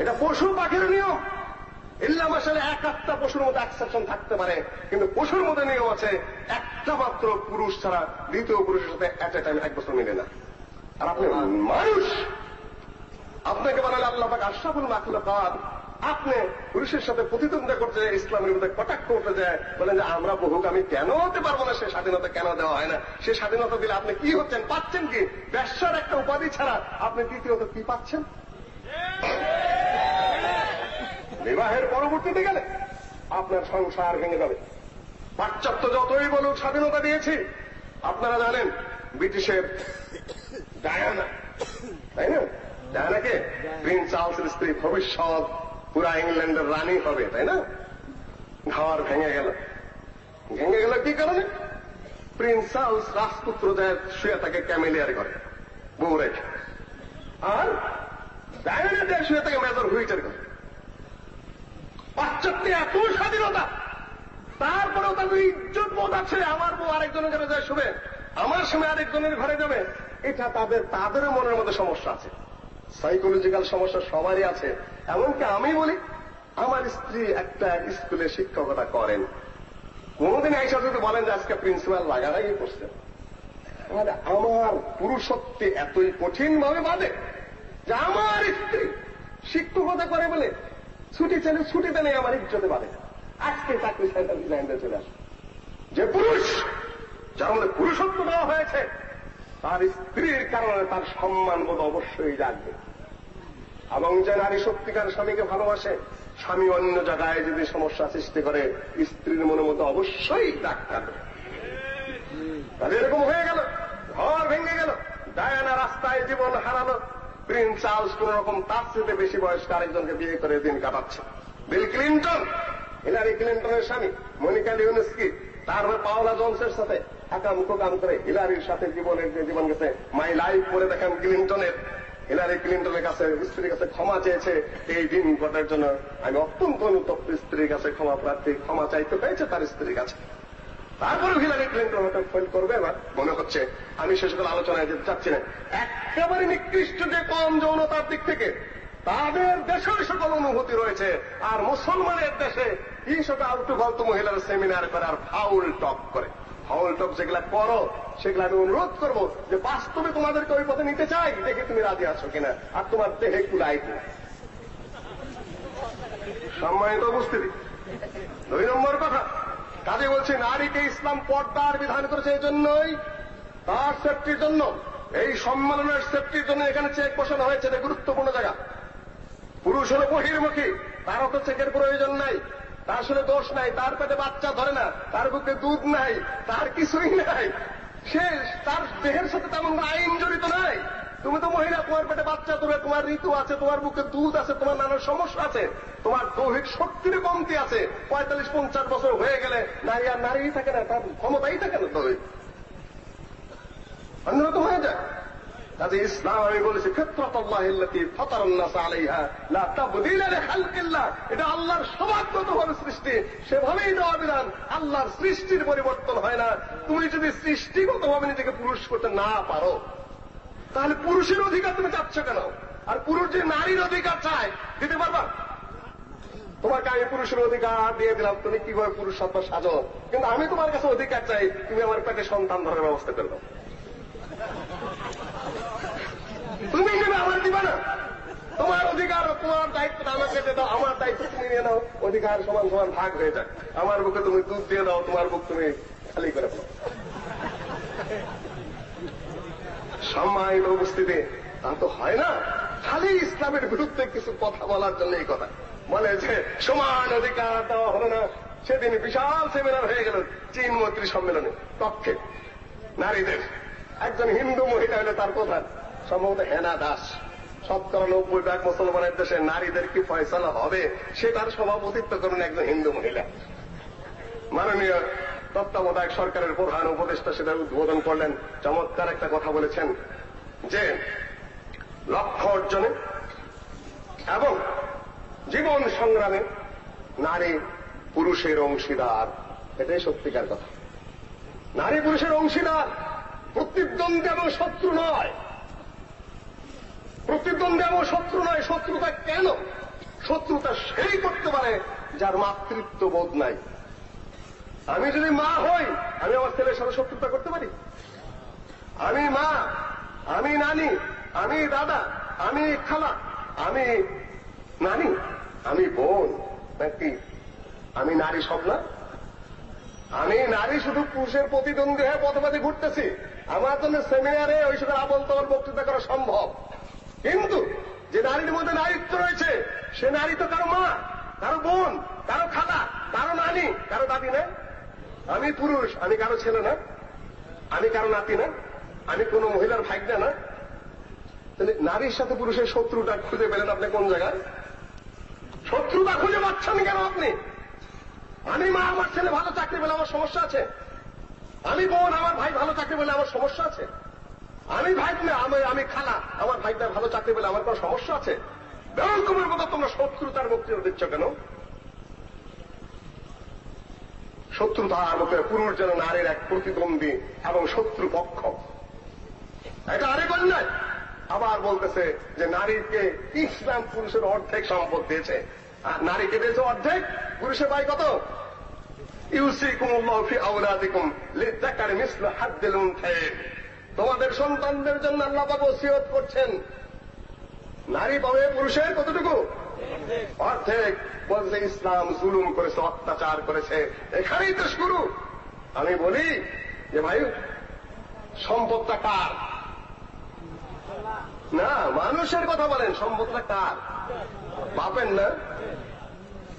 এটা পশু পাখির নিয়ম। ইল্লা মাসালে এক আটটা পশুর মধ্যে এক্সেপশন থাকতে পারে, কিন্তু পশুর মধ্যে নিয়ম আছে, একটা মাত্র পুরুষ ছাড়া দ্বিতীয় পুরুষের সাথে এট এ টাইম এক বছর মিলে না। আর আপনি মানুষ। আপনাকে বানালে আল্লাহ পাক আশরাফুল মাখলুকাত আপনি পুরুষের সাথে প্রতিদ্বন্দ্বিতা করতে যায়, ইসলামের মধ্যে কটাক্ষ করতে যায়, বলেন যে আমরা বহুগামী কেন হতে পারব না? সে স্বাধীনতা কেন দেওয়া হয় না? সে স্বাধীনতা দিলে আপনি কি হচ্ছেন? পাচ্ছেন কি? ব্যবসার একটা উপাধি ছাড়া আপনি দ্বিতীয়ত কি পাচ্ছেন? বিবাহের পরবর্তীতে গেলে আপনার সংসার ভেঙে যাবে। পাশ্চাত্য যতই বলুক স্বাধীনতা দিয়েছি। আপনারা জানেন, ব্রিটিশের ডায়ানা। তাই না? ডায়ানাকে প্রিন্স চার্লসের স্ত্রী ভবিষ্যৎ পুরা ইংল্যান্ডের রানী হবে, তাই না? ঘর ভেঙে গেল। ভেঙে গেল কি কারণে প্রিন্স চার্লস রাজপুত্র দেয় শুয়ে তাকে ক্যামেলিয়ার ঘরে বউ রেখে আর দেয় শুয়ে তাকে মেজর হুইটের ঘরে। পাশ্চাত্যে এত স্বাধীনতা! তারপরেও তাদের ইজ্জত বোধ আছে? আমার বউ আরেকজনের ঘরে যায় শুবে, আমার সময় আরেকজনের ঘরে যাবে। এটা তাদের তাদেরও মনের মধ্যে সমস্যা আছে। সাইকোলজিক্যাল সমস্যা সবারই আছে। এমনকি আমি বলি, আমার স্ত্রী একটা স্কুলে শিক্ষকতা করেন। কোনদিন আইসা যদি বলেন যে আজকে প্রিন্সিপাল লাগালাগি করছেন মানে আমার পুরুষত্বে এতই কঠিন ভাবে বাদে যে আমার স্ত্রী শিক্ষকতা করে বলে ছুটি চাইলে ছুটিতে নেই, আমার ইজ্জতে বাদে আজকে চাকরি ডিজাইনটা চলে আসে যে পুরুষ, যার মধ্যে পুরুষত্ব দেওয়া হয়েছে তার স্ত্রীর কারণে তার সম্মান বোধ অবশ্যই জাগবে। এবং যে নারী সত্যিকার স্বামীকে ভালোবাসে, স্বামী অন্য জায়গায় যদি সমস্যা সৃষ্টি করে, স্ত্রীর মনের মধ্যে অবশ্যই দাগ কাটবে তাহলে এরকম হয়ে গেল, ঘর ভেঙে গেল, ডায়ানা রাস্তায় জীবন হারালো। প্রিন্স চার্লস কোন রকম তার চেয়ে বেশি বয়স্ক আরেকজনকে বিয়ে করে দিন কাটাচ্ছে। বিল ক্লিন্টন, হিলারি ক্লিন্টনের স্বামী, মনিকা লিউনেস্কি তারপরে পাওলা জনসের সাথে একাম কোকাম করে হিলারির সাথে জীবনের যে জীবন গেছে মাই লাইফ করে দেখেন ক্লিন্টনের। হিলারি ক্লিন্টনের কাছে, স্ত্রীর কাছে ক্ষমা চেয়েছে। এই দিন ঘটার জন্য আমি অত্যন্ত অনুতপ্ত স্ত্রীর কাছে ক্ষমা প্রার্থী, ক্ষমা চাইতে পেয়েছে তার স্ত্রীর কাছে। তারপরে হিলারি ক্লিন্টন হয়তো ফেল করবে না মনে হচ্ছে। আমি সে সকল আলোচনায় যেতে চাচ্ছি না। একেবারে নিকৃষ্ট যে কম যৌনতার দিক থেকে, তাদের দেশের সকল অনুভূতি রয়েছে। আর মুসলমানের দেশে এই সকল আলতু ফালতু মহিলার সেমিনার করে আর ফাউল টক করে। টক যেগুলা করো, সেগুলো আমি অনুরোধ করব যে বাস্তবে তোমাদেরকে ওই পথে নিতে চাই, দেখে তুমি রাজি আছো কিনা, আর তোমার দেহে কুলাই কিনা সম্মানিত উপস্থিতি, দুই নম্বর কথা, কাজে বলছে, নারীকে ইসলাম পর্দার বিধান করেছে এই জন্যই, তার সেফটির জন্য, এই সম্মেলনের সেফটির জন্য এখানে চেক বসানো হয়েছে, এটা গুরুত্বপূর্ণ জায়গা। পুরুষ হলো বহির্মুখী, তার তো চেকের প্রয়োজন নাই। তার আসলে দোষ নাই, তার পেটে বাচ্চা ধরে না, তার বুকে দুধ নাই, তার কিছুই নাই। সে তার দেহের সাথে তেমন আইন জড়িত নাই। তুমি তো মহিলা, তোমার পেটে বাচ্চা ধরে, তোমার ঋতু আছে, তোমার বুকে দুধ আছে, তোমার নানান সমস্যা আছে, তোমার দৈহিক শক্তির কমতি আছে। পঁয়তাল্লিশ, পঞ্চাশ বছর হয়ে গেলে নারী আর নারীই থাকে না, তার ক্ষমতাই থাকে না দৈহিক। অন্যরকম হয়ে যায়। কাজে ইসলাম আমি বলেছি এটা আল্লাহর স্বভাবগতভাবে সৃষ্টি। সেভাবেই দেওয়া বিধান আল্লাহর সৃষ্টির পরিবর্তন হয় না। তুমি যদি সৃষ্টিগতভাবে নিজেকে পুরুষ করতে না পারো, তাহলে পুরুষের অধিকার তুমি চাচ্ছ কেন? আর পুরুষ যে নারীর অধিকার চায়, দিতে পারবা? তোমাকে আমি পুরুষের অধিকার দিয়ে দিলাম, তুমি কীভাবে পুরুষ সত্তা সাজো? কিন্তু আমি তোমার কাছে অধিকার চাই, তুমি আমার পেটে সন্তান ধরার ব্যবস্থা করে দাও তুমি নেবে আমার দিবা না। তোমার অধিকার তোমার দায়িত্ব আমাকে দিয়ে দাও, আমার দায়িত্ব তুমি নিয়ে নাও, অধিকার সমান সমান ভাগ হয়ে যাক। আমার বুকে তুমি দুধ দিয়ে দাও, তোমার বুক তুমি খালি করে দাও। সম্মানিত উপস্থিতি, তা তো হয় না। খালি ইসলামের বিরুদ্ধে কিছু কথা বলার জন্য এই কথা। বলে যে, সমান অধিকার দেওয়া হলো না। সেদিন বিশাল সেমিনার হয়ে গেল চীন মন্ত্রী সম্মেলনে পক্ষে নারীদের। একজন হিন্দু মহিলা হলে তার প্রধান, সম্ভবত হেনা দাস। শতকরা নব্বই ভাগ মুসলমানের দেশে নারীদের কি ফয়সলা হবে? সেটার সভাপতিত্ব করুন একজন হিন্দু মহিলা। মাননীয় তত্ত্বাবধায়ক সরকারের প্রধান উপদেষ্টা সেটা উদ্বোধন করলেন। চমৎকার একটা কথা বলেছেন যে, লক্ষ্য অর্জনে এবং জীবন সংগ্রামে নারী পুরুষের অংশীদার, এটাই সত্যিকার কথা। নারী পুরুষের অংশীদার প্রতিদ্বন্দ্বী এবং শত্রু নয়। প্রতিদ্বন্দ্বী এবং শত্রু নয়, শত্রুতা কেন? শত্রুতা সেই করতে পারে যার মাতৃত্ব বোধ নাই। আমি যদি মা হই, আমি আমার ছেলের সাথে শত্রুতা করতে পারি? আমি মা, আমি নানি, আমি দাদা, আমি খালা, আমি নানি, আমি বোন, নাকি আমি নারী সব না? আমি নারী শুধু পুরুষের প্রতিদ্বন্দ্বী হয়ে পথপথে ঘুরতেছি। আমার জন্য সেমিনারে ওই সাথে আবল তবল বক্তৃতা করা সম্ভব। কিন্তু যে নারীর মধ্যে নারীত্ব রয়েছে, সে নারী তো কারও মা, কারও বোন, কারও খালা, কারও নানি, কারও দাদি না আমি পুরুষ, আমি কারও ছেলে না, আমি কারও নাতি না, আমি কোন মহিলার ভাগ্যা না। তাহলে নারীর সাথে পুরুষের শত্রুটা খুঁজে পেলেন আপনি কোন জায়গায়? শত্রুটা খুঁজে পাচ্ছেন কেন আপনি? আমি মা, আমার ছেলে ভালো চাকরি পেলে আমার সমস্যা আছে। আমি বোন, আমার ভাই ভালো চাকরি পেলে আমার সমস্যা আছে। আমি ভাই না, আমি আমি খালা। আমার ভাইটার ভালো চাকরি পেলে আমার কোনো সমস্যা আছে? বেরঙ্কমের মতো তোমরা শত্রুতার বক্তৃতা দিচ্ছ কেন? শত্রুতার মুখে পুরুষ যেন নারীর এক প্রতিদ্বন্দ্বী এবং শত্রু পক্ষ এটা আরেক অন্যায় আবার বলতেছে যে নারীকে ইসলাম পুরুষের অর্ধেক সম্পদ দিয়েছে। আর নারীকে দিয়েছে অর্ধেক। পুরুষের ভাই কত? ইউসি ইউসিকুম ফি আওলাদিকুম লিযাকারি মিসলু হাদ্দিল উনথাইন তোমাদের সন্তানদের জন্য আল্লাহ পাক ওসিয়ত করছেন। নারী পাবে, পুরুষের কতটুকু? অর্ধেক। বলছে, ইসলাম জুলুম করেছে, অত্যাচার করেছে। এখানেই তো শুরু। আমি বলি যে ভাই, সম্পদটা কার? না, মানুষের কথা বলেন, সম্পদটা কার? বাপের না?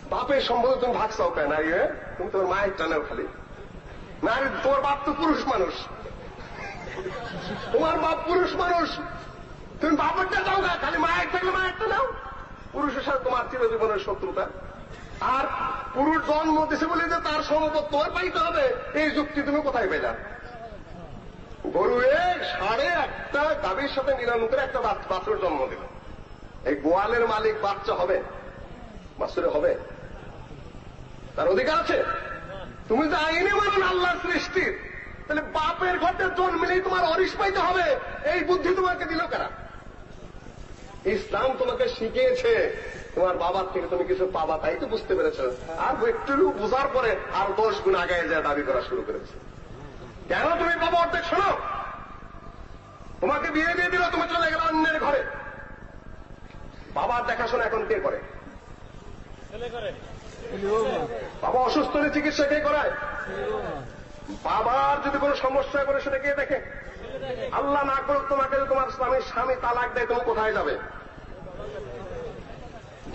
বাপের সম্পদ তুমি ভাগ চাও কেন? নারী হয়ে তুমি তোর মায়ের টানেও খালি। নারী, তোমার বাপ তো পুরুষ মানুষ। তোমার বাপ পুরুষ মানুষ। তুমি বাপেরটা দাও না খালি মায়ের থাকলে মায়েরটা দাও পুরুষের সাথে তোমার চিরজীবনের শত্রুতা। আর পুরুষ জন্ম দিছে বলে যে তার সম্পদ তোমার পাইতে হবে, এই যুক্তি তুমি কোথায় পেলা? গরুয়ে সাড়ে একটা, গাভীর সাথে মিলন করে একটা বাছুর জন্ম দিল। এই গোয়ালের মালিক বাচ্চা হবে? বাছুরে হবে? তার অধিকার আছে? তুমি যে আইনে মানেন আল্লাহর সৃষ্টির তাহলে বাপের ঘরতে জন্মিলেই তোমার অরিস পাইতে হবে। এই বুদ্ধি তোমাকে দিল কারা? ইসলাম তোমাকে শিখিয়েছে তোমার বাবার থেকে তুমি কিছু পাবা তাই তো বুঝতে পেরেছ। আর একটু বোঝার পরে আর দশ গুণ আগে যা দাবি করা শুরু করেছে। কেন তুমি বাবা অর্ধেক শোনো? তোমাকে বিয়ে দিয়ে দিল তুমি চলে গেলে অন্যের ঘরে। বাবার দেখাশোনা এখন কে করে। বাবা অসুস্থ হলে চিকিৎসা কে করায়? বাবার যদি কোনো সমস্যা করে সেটা কে দেখে? আল্লাহ না করুক তোমাকে তোমার স্বামীর স্বামী তালাক দেয়, তুমি কোথায় যাবে?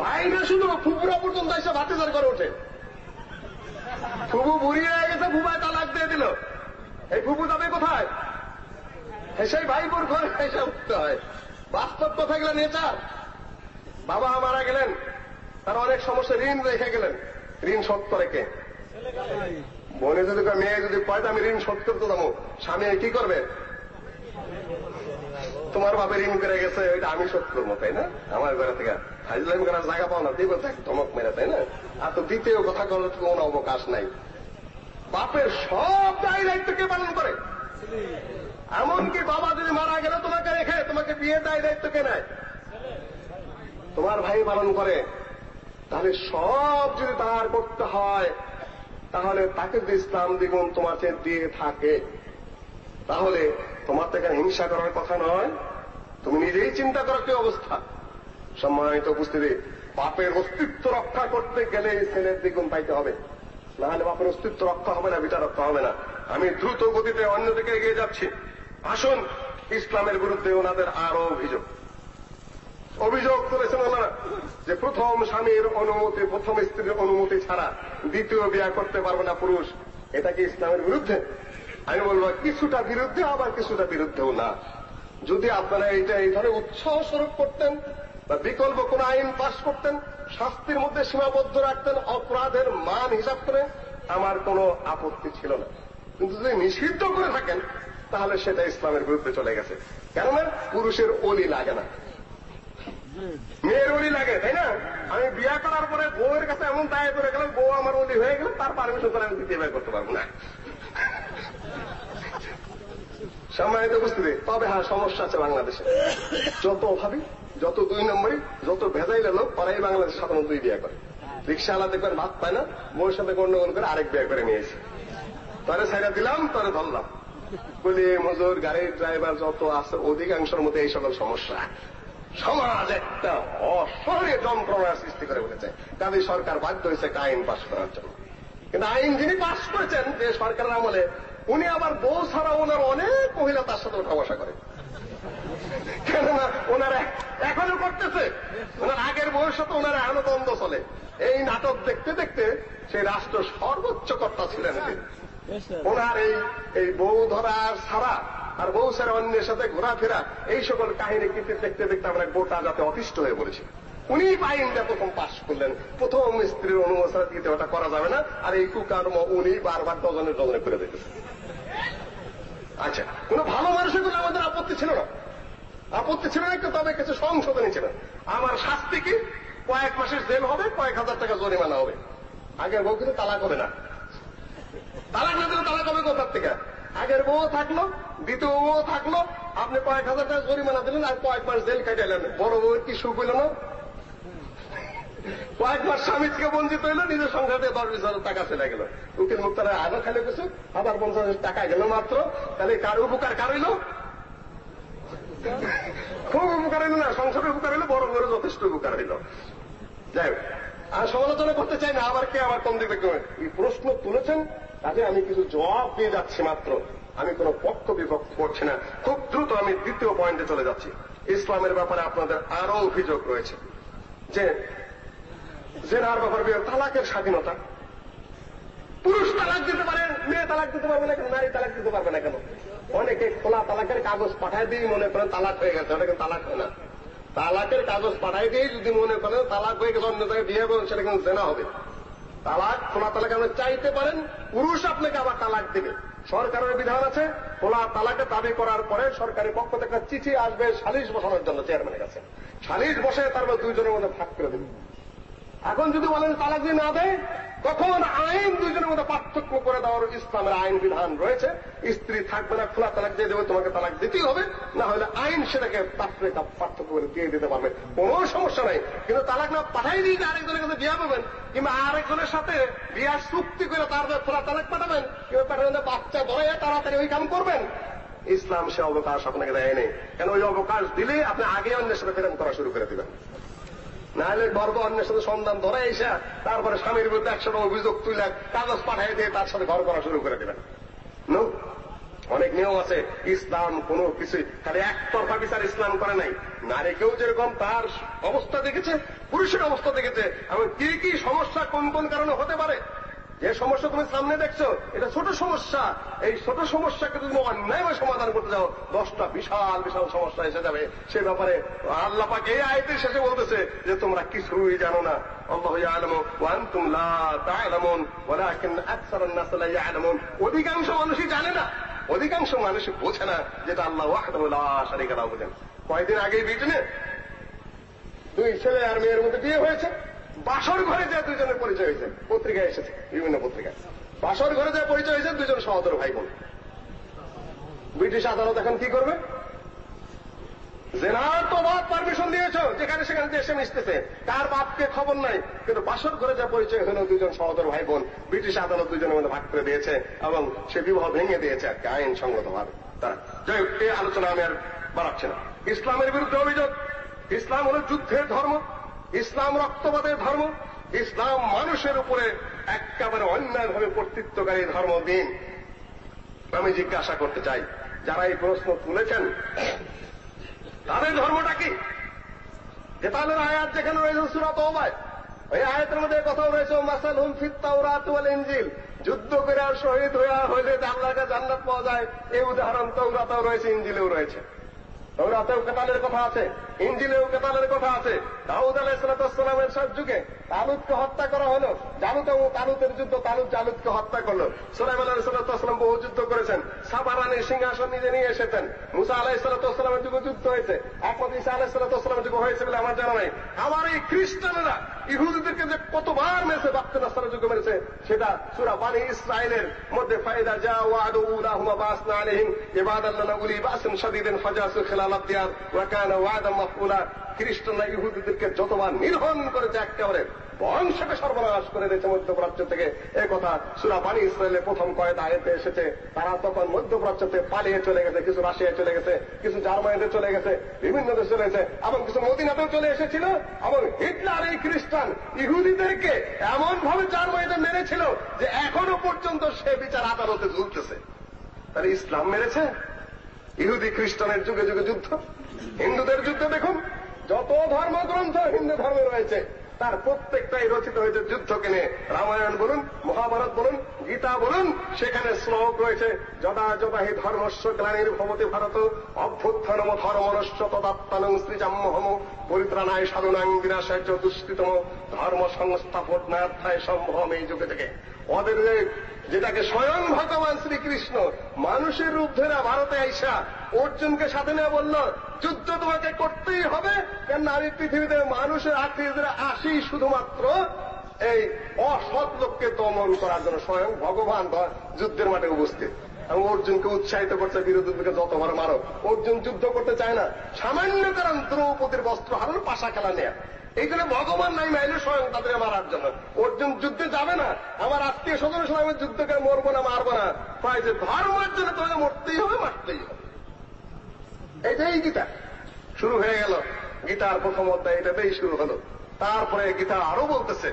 ভাই না শুধু ফুপুরা পর্যন্ত এসে ভাতিজার করে ওঠে। ফুবু বুড়ি হয়ে গেছে ফুবায় তালাক দিয়ে দিল। এই ফুপু যাবে কোথায়? সেই ভাইপুর ঘরে এসে উঠতে হয়। বাস্তব কথা গেলেন নেচার বাবা মারা গেলেন, তার অনেক সমস্যা, ঋণ রেখে গেলেন। ঋণ করে কে? বোনে যদি মেয়ে যদি কয় আমি ঋণ শোধ করতে যাব স্বামী কি করবে? তোমার বাপের ঋণ করে গেছে, ওইটা আমি শোধ করব, তাই না? আমার ঘরে থেকে হাজলাম করার জায়গা পাও না দিব ধমক মেরে, তাই না? আর তো দ্বিতীয় কথা করার কোন অবকাশ নাই। বাপের সব দায় দায়িত্ব কে পালন করে। এমনকি বাবা যদি মারা গেলে তোমাকে রেখে, তোমাকে বিয়ে দায় দায়িত্ব কে নেয়? তোমার ভাই পালন করে। তাহলে সব যদি তার করতে হয় তাহলে তাকে যদি ইসলাম দ্বিগুণ তোমাকে দিয়ে থাকে, তাহলে তোমার এখানে হিংসা করার কথা নয়। তুমি নিজেই চিন্তা করো কি অবস্থা। সম্মানিত উপস্থিতি, বাপের অস্তিত্ব রক্ষা করতে গেলে ছেলের দ্বিগুণ পাইতে হবে। না হলে বাপের অস্তিত্ব রক্ষা হবে না বিটা রক্ষা হবে না। আমি দ্রুত গতিতে অন্যদিকে এগিয়ে যাচ্ছি। আসুন, ইসলামের বিরুদ্ধে ওনাদের আরও অভিযোগ। অভিযোগ করেছেন ওনারা যে প্রথম স্বামীর অনুমতি, প্রথম স্ত্রীর অনুমতি ছাড়া দ্বিতীয় বিয়া করতে পারবে না পুরুষ। এটা কি ইসলামের বিরুদ্ধে? আমি বলব, কিছুটা বিরুদ্ধে, আবার কিছুটা বিরুদ্ধেও না। যদি আপনারা এইটা, এই ধরনের উৎসাহ স্বরূপ করতেন বা বিকল্প কোন আইন পাশ করতেন, শাস্তির মধ্যে সীমাবদ্ধ রাখতেন, অপরাধের মান হিসাব করে, আমার কোনো আপত্তি ছিল না। কিন্তু যদি নিষিদ্ধ করে থাকেন, তাহলে সেটা ইসলামের বিরুদ্ধে চলে গেছে। কেননা পুরুষের অলি লাগে না। মেয়ের অলি লাগে, তাই না? আমি বিয়া করার পরে বউয়ের কাছে এমন দায় করে গেলাম, বউ আমার অলি হয়ে গেল, তার পারমিশন করে আমি দ্বিতীয় বিয়ে করতে পারব না। সম্মানিত উপস্থিতি, তবে হ্যাঁ সমস্যা আছে বাংলাদেশে। যত অভাবী যত দুই নম্বরই, যত ভেজাইলে লোক তারাই বাংলাদেশ সাধারণত দুই বিয়ে করে। রিক্সাওয়ালা দেখবেন ভাত পায় না বউর সাথে গন্ডগোল করে আরেক বিয়ে করে নিয়েছে তারে সাইডা দিলাম, তারে ধরলাম। বলি মজুর গাড়ির ড্রাইভার যত আছে, অধিকাংশের মধ্যে এই সকল সমস্যা। সমাজ একটা অসহনীয় যন্ত্রণার সৃষ্টি করে উঠেছে কাজে সরকার বাধ্য হয়েছে একটা আইন পাশ করার জন্য। কিন্তু আইন যিনি পাশ করেছেন যে সরকারের আমলে উনি আবার বউ ছাড়া ওনার অনেক মহিলা তার সাথে উঠা বসা করে। কেননা ওনারা এখনও করতেছে। ওনার আগের বউয়ের সাথে ওনার এখনও দ্বন্দ্ব চলে। এই নাটক দেখতে দেখতে সেই রাষ্ট্র সর্বোচ্চ কর্তা ছিলেন ওনার এই এই বউ ধরা আর ছাড়া আর বউ ছাড়া অন্যের সাথে ঘোরাফেরা, এই সকল কাহিনী কিন্তু দেখতে দেখতে আমরা গোটা যাতে অতিষ্ঠ হয়ে পড়েছি। উনি আইনটা প্রথম পাশ করলেন। প্রথম স্ত্রীর অনুমোচনা দিতে ওটা করা যাবে না। আর এই কুকর্ম উনি বারবার ডজনে ডজনে করে দিতেছে আচ্ছা কোন ভালো মানুষের কোনো আমাদের আপত্তি ছিল না। আপত্তি ছিল না একটু, তবে কিছু সংশোধনী ছিল। আমার শাস্তি কি? কয়েক মাসের জেল হবে, কয়েক হাজার টাকা জরিমানা হবে। আগের বউ কিন্তু তালাক হবে না। তালাক না দিলে তালাক হবে কোথার থেকে? আগের বউ থাকল দ্বিতীয় বউ থাকল। আপনি কয়েক হাজার টাকা জরিমানা দিলেন আর কয়েক মাস জেল কাটাইলেন বড় বউয়ের কি সুখ হইল না? কয়েক মাস স্বামী থেকে বঞ্চিত হইল, নিজের সংসার থেকে দশ বিশ হাজার টাকা চলে গেল। উকিল মুক্তারা আরও খালি কিছু আবার পঞ্চাশ টাকা গেল মাত্র। তাহলে কার উপকার, কার হইল? খুব উপকার হইল না সংসারের উপকার হইল, বড় বড় যথেষ্ট উপকার হইল। যাই হোক, আর সমালোচনা করতে চাই না, আবার কে আবার কম দিকে এই প্রশ্ন তুলেছেন তাতে আমি কিছু জবাব দিয়ে যাচ্ছি মাত্র। আমি কোন পক্ষ বিপক্ষ করছি না। খুব দ্রুত আমি দ্বিতীয় পয়েন্টে চলে যাচ্ছি। ইসলামের ব্যাপারে আপনাদের আরও অভিযোগ রয়েছে। যে জেনার ব্যাপারে তালাকের স্বাধীনতা। পুরুষ তালাক দিতে পারে, মেয়ে তালাক দিতে পারবে না কেন? নারী তালাক দিতে পারবে না কেন? অনেকে খোলা তালাকের কাগজ পাঠায় দিয়ে মনে করেন তালাক হয়ে গেছে, ওটা তালাক হয় না। তালাকের কাগজ পাঠায় দিয়ে যদি মনে করেন তালাক হয়ে গেছে, অন্য জায়গায় বিয়ে করেন, সেটা কিন্তু জেনা হবে। তালাক খোলা তালাক আপনি চাইতে পারেন, পুরুষ আপনাকে আবার তালাক দেবে। সরকারের বিধান আছে, খোলা তালাকে দাবি করার পরে সরকারের পক্ষ থেকে চিঠি আসবে সালিশ বসানোর জন্য চেয়ারম্যানের কাছে। সালিশ বসে তারপর দুইজনের মধ্যে ভাগ করে দেবে। এখন যদি বলেন তালাক যদি না দেয়, তখন আইন দুইজনের মধ্যে পার্থক্য করে দেওয়ার ইসলামের আইন বিধান রয়েছে। স্ত্রী থাকবে না, খোলা তালাক দিয়ে দেবে, তোমাকে তালাক দিতেই হবে। না হলে আইন সেটাকে পার্থক্য পার্থক্য করে দিয়ে দিতে পারবে। কোনো সমস্যা নাই। কিন্তু তালাক না পাঠাই দিয়ে আরেকজনের কাছে বিয়া পাবেন, কিংবা আরেকজনের সাথে বিয়ার চুক্তি করে তার খোলা তালাক পাঠাবেন, কিংবা পাঠাবেন বাচ্চা ধরে তাড়াতাড়ি ওই কাম করবেন। ইসলাম সে অবকাশ আপনাকে দেয় নেই কেন ওই অবকাশ দিলে আপনি আগে অন্যের সাথে প্রেম করা শুরু করে দিবেন। নাহলে গর্ব অন্যের সাথে সন্ধান ধরে এসে তারপরে স্বামীর বিরুদ্ধে একশোটা অভিযোগ তুলে কাগজ পাঠিয়ে দিয়ে তার সাথে ঘর করা শুরু করে দেবেন নো? অনেক নিয়ম আছে, ইসলাম কোন কিছু, খালি একতরফা বিচার ইসলাম করে নাই। নারীকেও যেরকম তার অবস্থা দেখেছে, পুরুষের অবস্থা দেখেছে এবং কি কি সমস্যা, কোন কোন কারণে হতে পারে? যে সমস্যা তুমি সামনে দেখছ, এটা ছোট সমস্যা। এই ছোট সমস্যাকে তুমি অন্যায়ভাবে সমাধান করতে যাও। দশটা বিশাল বিশাল সমস্যা এসে যাবে। সে ব্যাপারে আল্লাহ পাক এই আয়তের শেষে বলতেছে যে, তোমরা কিছুই জানো না। অধিকাংশ মানুষই জানে না। অধিকাংশ মানুষ বোঝে না যেটা আল্লাহ ওয়াহদাহু বোঝেন কয়েকদিন আগে ব্রিটেনে দুই ছেলে আর মেয়ের মধ্যে বিয়ে হয়েছে। বাসর ঘরে যে দুজনের পরিচয় হয়েছে, পত্রিকায় এসেছে, বিভিন্ন পত্রিকায়। বাসর ঘরে যে পরিচয় হয়েছে, দুজন সহোদর ভাই বোন। ব্রিটিশ আদালত এখন কি করবে? জেনার তো বাপ পারমিশন দিয়েছ, যেখানে সেখানে দেশে মিশতেছে। তার বাপকে খবর নাই, কিন্তু বাসর ঘরে যা পরিচয় হলো, দুজন সহোদর ভাই বোন, ব্রিটিশ আদালত দুজনের মধ্যে ভাগ করে দিয়েছে এবং সে বিবাহ ভেঙে দিয়েছে আর কি ভাবে তারা, যাই হোক এই আলোচনা আমি আর বাড়াচ্ছি না। ইসলামের বিরুদ্ধে অভিযোগ। ইসলাম হল যুদ্ধের ধর্ম। ইসলাম রক্তপাতের ধর্ম, ইসলাম মানুষের উপরে একেবারে অন্যায়ভাবে কর্তৃত্বকারী ধর্ম দিন। আমি জিজ্ঞাসা করতে চাই, যারা এই প্রশ্ন তুলেছেন, তাদের ধর্মটা কি? যে তাদের আয়াত যেখানে রয়েছে সুরাত ওবায় ওই আয়াতের মধ্যে কথা রয়েছে মাসাল হুম ফিত তাওরাত ওয়াল ইনজিল। যুদ্ধ করে আর শহীদ হইয়া হইলে আল্লাহকে জান্নাত পাওয়া যায়, এই উদাহরণ তৌরাতেও রয়েছে, ইনজিলেও রয়েছে। তৌরাতেও কেতালের কথা আছে, ইঞ্জিলেও কেতালের কথা আছে। দাউদ আলাহ ইসলাতামের সব যুগে তালুদকে হত্যা করা হলো। জালুত এবং তালুতের যুদ্ধ, তালুদ জালুদকে হত্যা করল। সোলাইম আলাহ ইসলাতাম বহু যুদ্ধ করেছেন। সাবারানির সিংহাসন নিজে নিয়ে এসেছেন। মুসা আলাহ ইসলাতামের যুগে যুদ্ধ হয়েছে। একমত ইসা আলাহ ইসলাতামের যুগে হয়েছে বলে আমার জানা নাই। আমার এই খ্রিস্টানেরা, ইহুদিদেরকে যে কতবার মেরেছে, বাপ্তে রাস্তার যুগে মেরেছে, সেটা সুরা বানি ইসরায়েলের মধ্যে ফায়দা যা ওয়াদু উলাহুমা বাসনা আলাইহিম, ইবাদাল্লাহ উলি বাসন শাদীদিন ফাজাসু মাফউলা, খ্রিস্টানরা ইহুদিদেরকে যতবার করেছে একেবারে বংশকে সর্বনাশ করে দিয়েছে মধ্যপ্রাচ্য থেকে। এ কথা সুরা বানি প্রথম কয়েক আয়তে এসেছে। তারা তখন পালিয়ে চলে গেছে, কিছু রাশিয়ায় চলে গেছে, কিছু জার্মানিতে চলে গেছে, বিভিন্ন দেশে চলে গেছে এবং কিছু মদিনাতেও চলে এসেছিল, এবং হিটলার এই খ্রিস্টান ইহুদিদেরকে এমন ভাবে জার্মানিতে মেরেছিল যে এখনও পর্যন্ত সে বিচার আদালতে ঝুলতেছে। তাহলে ইসলাম মেরেছে? ইহুদি খ্রিস্টানের যুগে যুগে যুদ্ধ। হিন্দুদের যুদ্ধ দেখুন, যত ধর্মগ্রন্থ হিন্দু ধর্মে রয়েছে, তার প্রত্যেকটাই রচিত হয়েছে যুদ্ধকে নিয়ে রামায়ণ বলুন, মহাভারত বলুন, গীতা বলুন, সেখানে শ্লোক রয়েছে, যদা যদা ধর্মস্ব গ্লানির ভবতি ভারত অভ্যুত্থানম ধর্মনশ্চ তদাত্মানং শ্রীজাম্মহম পরিত্রাণায় সাধনাং বিনাশায় দুষ্কৃতম ধর্ম সংস্থাপনার্থায় সম্ভব এই যুগে থেকে। ওদের যেটাকে স্বয়ং ভগবান শ্রীকৃষ্ণ, মানুষের রূপ ধরে ভারতে আইসা, অর্জুনকে সাথে নিয়ে বলল, যুদ্ধ তোমাকে করতেই হবে কেন আমি পৃথিবীতে মানুষের আকৃতিতে আসি শুধুমাত্র এই অসৎ লোককে দমন করার জন্য, স্বয়ং ভগবান যুদ্ধের মাঠে উপস্থিত। এবং অর্জুনকে উৎসাহিত করছে বিরোধীদেরকে যতবার মারো। অর্জুন যুদ্ধ করতে চায় না। সামান্য কারণ দ্রৌপদীর বস্ত্র হারানো পাশা খেলা নেয়া। এই ভগবান নাই মাইলে স্বয়ং তাদের মারার জন্য। অর্জুন যুদ্ধে যাবে না। আমার আত্মীয় স্বজনের সঙ্গে আমি যুদ্ধকে মরবো না, মারবো না। তাই যে ধর্মের জন্য তোমাকে মরতেই হবে, মারতেই হবে। এটাই গীতা। শুরু হয়ে গেল। গীতার প্রথম অধ্যায় এটাতেই শুরু হলো। তারপরে গীতা আরও বলতেছে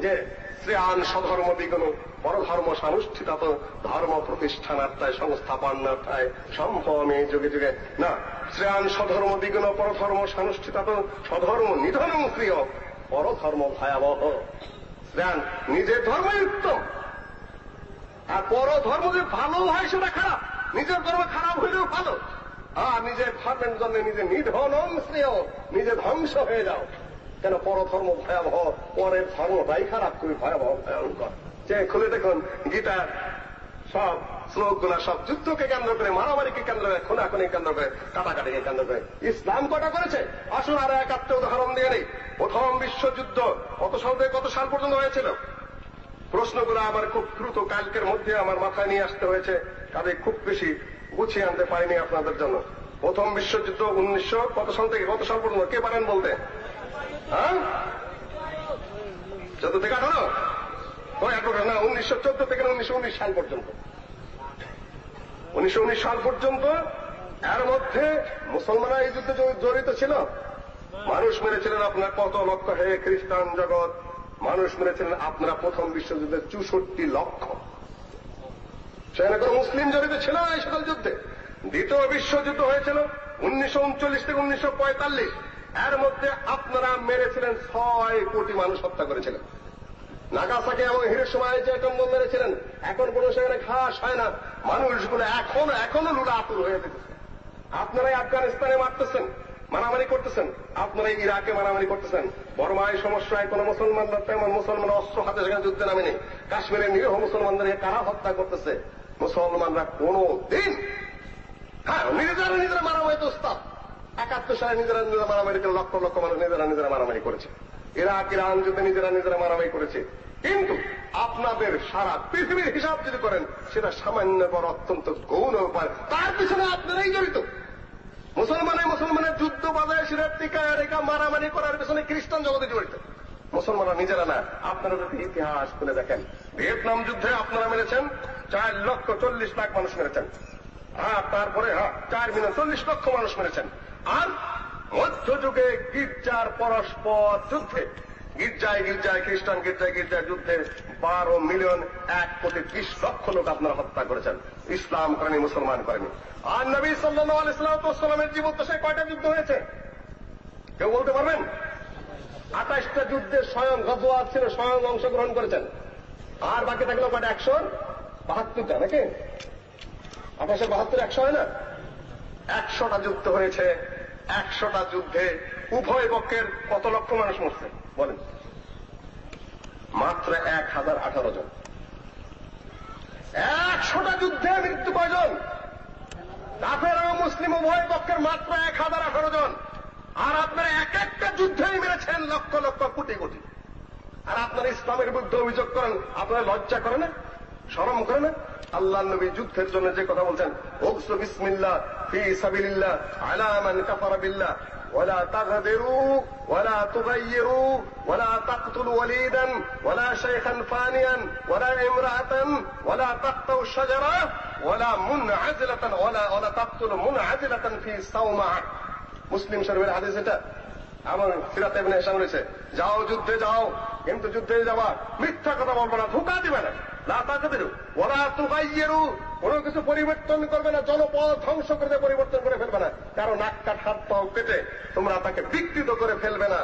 যে শ্রী শ্রেয়ান স্বধর্ম বিগণ পরধর্ম সানুষ্ঠিত ধর্ম প্রতিষ্ঠানার্থায় সংস্থাপনার্থায় সম্ভবমে যুগে যুগে। না, শ্রেয়ান স্বধর্ম বিগণ পরধর্ম সানুষ্ঠিত স্বধর্ম নিধন প্রিয় পরধর্ম ভয়াবহ। শ্রেয়ান নিজের ধর্মই উত্তম আর পরধর্ম যে ভালো হয় সেটা খারাপ। নিজের ধর্ম খারাপ হইলেও ভালো। আর নিজের ধর্মের জন্য নিজে নিধন শ্রেয়, নিজে ধ্বংস হয়ে যাও। কেন পরধর্ম ভয়াবহ? পরের ধর্মটাই খারাপ খুবই ভয়াবহ, ভয়ঙ্কর। যে খুলে দেখুন, গীতার সব শ্লোকগুলা সব যুদ্ধকে কেন্দ্র করে, মারামারিকে কেন্দ্র করে, খুনাখুনি কেন্দ্র করে, কাটাকাটিকে কেন্দ্র করে। ইসলাম কটা করেছে? আসুন আর এক আত্মীয় উদাহরণ দিয়ে নেই। প্রথম বিশ্বযুদ্ধ কত সাল থেকে কত সাল পর্যন্ত হয়েছিল? প্রশ্নগুলো আমার খুব দ্রুত কালকের মধ্যে আমার মাথায় নিয়ে আসতে হয়েছে। কাজে খুব বেশি গুছিয়ে আনতে পারিনি আপনাদের জন্য। প্রথম বিশ্বযুদ্ধ উনিশশো কত সাল থেকে কত সাল পর্যন্ত? কে পারেন বলতে? হ্যাঁ? চোদ্দ থেকে আঠারো ওই আঠারো না উনিশশো চোদ্দ থেকে উনিশশো উনিশ সাল পর্যন্ত। উনিশশো উনিশ সাল পর্যন্ত এর মধ্যে মুসলমানরা এই যুদ্ধে জড়িত ছিল। মানুষ মেরেছিলেন আপনার কত লক্ষ হে খ্রিস্টান জগৎ। মানুষ মেরেছিলেন আপনারা প্রথম বিশ্বযুদ্ধে চৌষট্টি লক্ষ। সেখানে কোনো মুসলিম জড়িত ছিল না এই সকল যুদ্ধে। দ্বিতীয় বিশ্বযুদ্ধ হয়েছিল উনিশশো উনচল্লিশ থেকে উনিশশো পঁয়তাল্লিশ। এর মধ্যে আপনারা মেরেছিলেন ছয় কোটি মানুষ হত্যা করেছিলেন। নাগাসাকে এবং হিরোসময় যে অ্যাটম বোম মেরেছিলেন, এখন কোন সেখানে ঘাস হয় না। মানুষগুলো এখনও এখনও লুলা আতুর হয়ে যেতেছে আপনারাই আফগানিস্তানে মারতেছেন, মারামারি করতেছেন। আপনারা ইরাকে মারামারি করতেছেন। বর্মায় সমস্যায় কোন মুসলমানরা তেমন মুসলমান অস্ত্র হাতে সেখানে যুদ্ধে নামেনি। কাশ্মীরের নিরীহ মুসলমানদেরকে কারা হত্যা করতেছে? মুসলমানরা কোন দিন হ্যাঁ নিজেরা নিজেরা মারামারি তো উস্তাদ। একাত্তর সালে নিজেরা নিজেরা মারামারি লক্ষ লক্ষ মানুষ নিজেরা নিজেরা মারামারি করেছে। ইরাক ইরান যুদ্ধে নিজেরা নিজেরা মারামারি করেছে। কিন্তু আপনাদের সারা পৃথিবীর হিসাব যদি করেন, সেটা সামান্য বড়, অত্যন্ত গৌণ উপায়। তার পিছনে আপনারাই জড়িত। মুসলমানে মুসলমানের যুদ্ধ বাজায় সিরার টিকা রেখা মারামারি করার পেছনে খ্রিস্টান জগতে জড়িত। মুসলমানরা নিজেরা না, আপনারা যদি ইতিহাস খুলে দেখেন। ভিয়েতনাম যুদ্ধে আপনারা মেরেছেন, চার লক্ষ চল্লিশ লাখ মানুষ মেরেছেন। হ্যাঁ তারপরে হ্যাঁ চার মিলিয়ন চল্লিশ লক্ষ মানুষ মেরেছেন। আর মধ্যযুগে গির্জার পরস্পর যুদ্ধে, গির্জায় গির্জায়, খ্রিস্টান গির্জায় গির্জায় যুদ্ধে বারো মিলিয়ন এক কোটি বিশ লক্ষ লোক আপনারা হত্যা করেছেন। ইসলাম করেনি, মুসলমান করেনি। আর নবী সাল্লাহ আলাইসালামের সে কয়টা যুদ্ধ হয়েছে? কেউ বলতে পারবেন? আঠাশটা যুদ্ধে স্বয়ং গজওয়াত ছিল, স্বয়ং অংশগ্রহণ করেছেন। আর বাকি থাকল কয়টা? একশো বাহাত্তরটা, নাকি? আঠাশে বাহাত্তর একশো হয় না? একশোটা যুদ্ধ হয়েছে। একশোটা যুদ্ধে উভয় পক্ষের কত লক্ষ মানুষ মরছে? বলেন। মাত্র এক হাজার আঠারো জন। একশোটা যুদ্ধে মৃত্যু কয়জন? কাফের ও মুসলিম উভয় পক্ষের মাত্র এক হাজার আঠারো জন। আর আপনারা এক একটা যুদ্ধেই মেরেছেন লক্ষ লক্ষ কোটি কোটি। আর আপনারা ইসলামের বিরুদ্ধে অভিযোগ করেন, আপনারা লজ্জা করে না? শরম করে না? আল্লাহ নবী যুদ্ধের জন্য যে কথা বলছেন ওকসু বিসমিল্লাহ ফি সাবিলিল্লাহ আলা মান কাফারা বিল্লাহ ولا تغدروا ولا تغيروا ولا تقتلوا وليدا ولا شيخا فانيا ولا امرأة ولا تقطعوا الشجرة ولا منعزلة ولا ولا تقتلوا منعزلة في صومعة মুসলিম শরীফের হাদিস এটা আমার সিরাত ইবনে হিসাম রয়েছে যাও যুদ্ধে যাও কিন্তু যুদ্ধে যাওয়া মিথ্যা কথা বলবে না, ধোকা দিবে না। ওরা তুকাইয়েরু কোনো কিছু পরিবর্তন করবে না, জনপদ ধ্বংস করে পরিবর্তন করে ফেলবে না। কারও নাক কাট হাত পাও কেটে তোমরা তাকে বিকৃত করে ফেলবে না।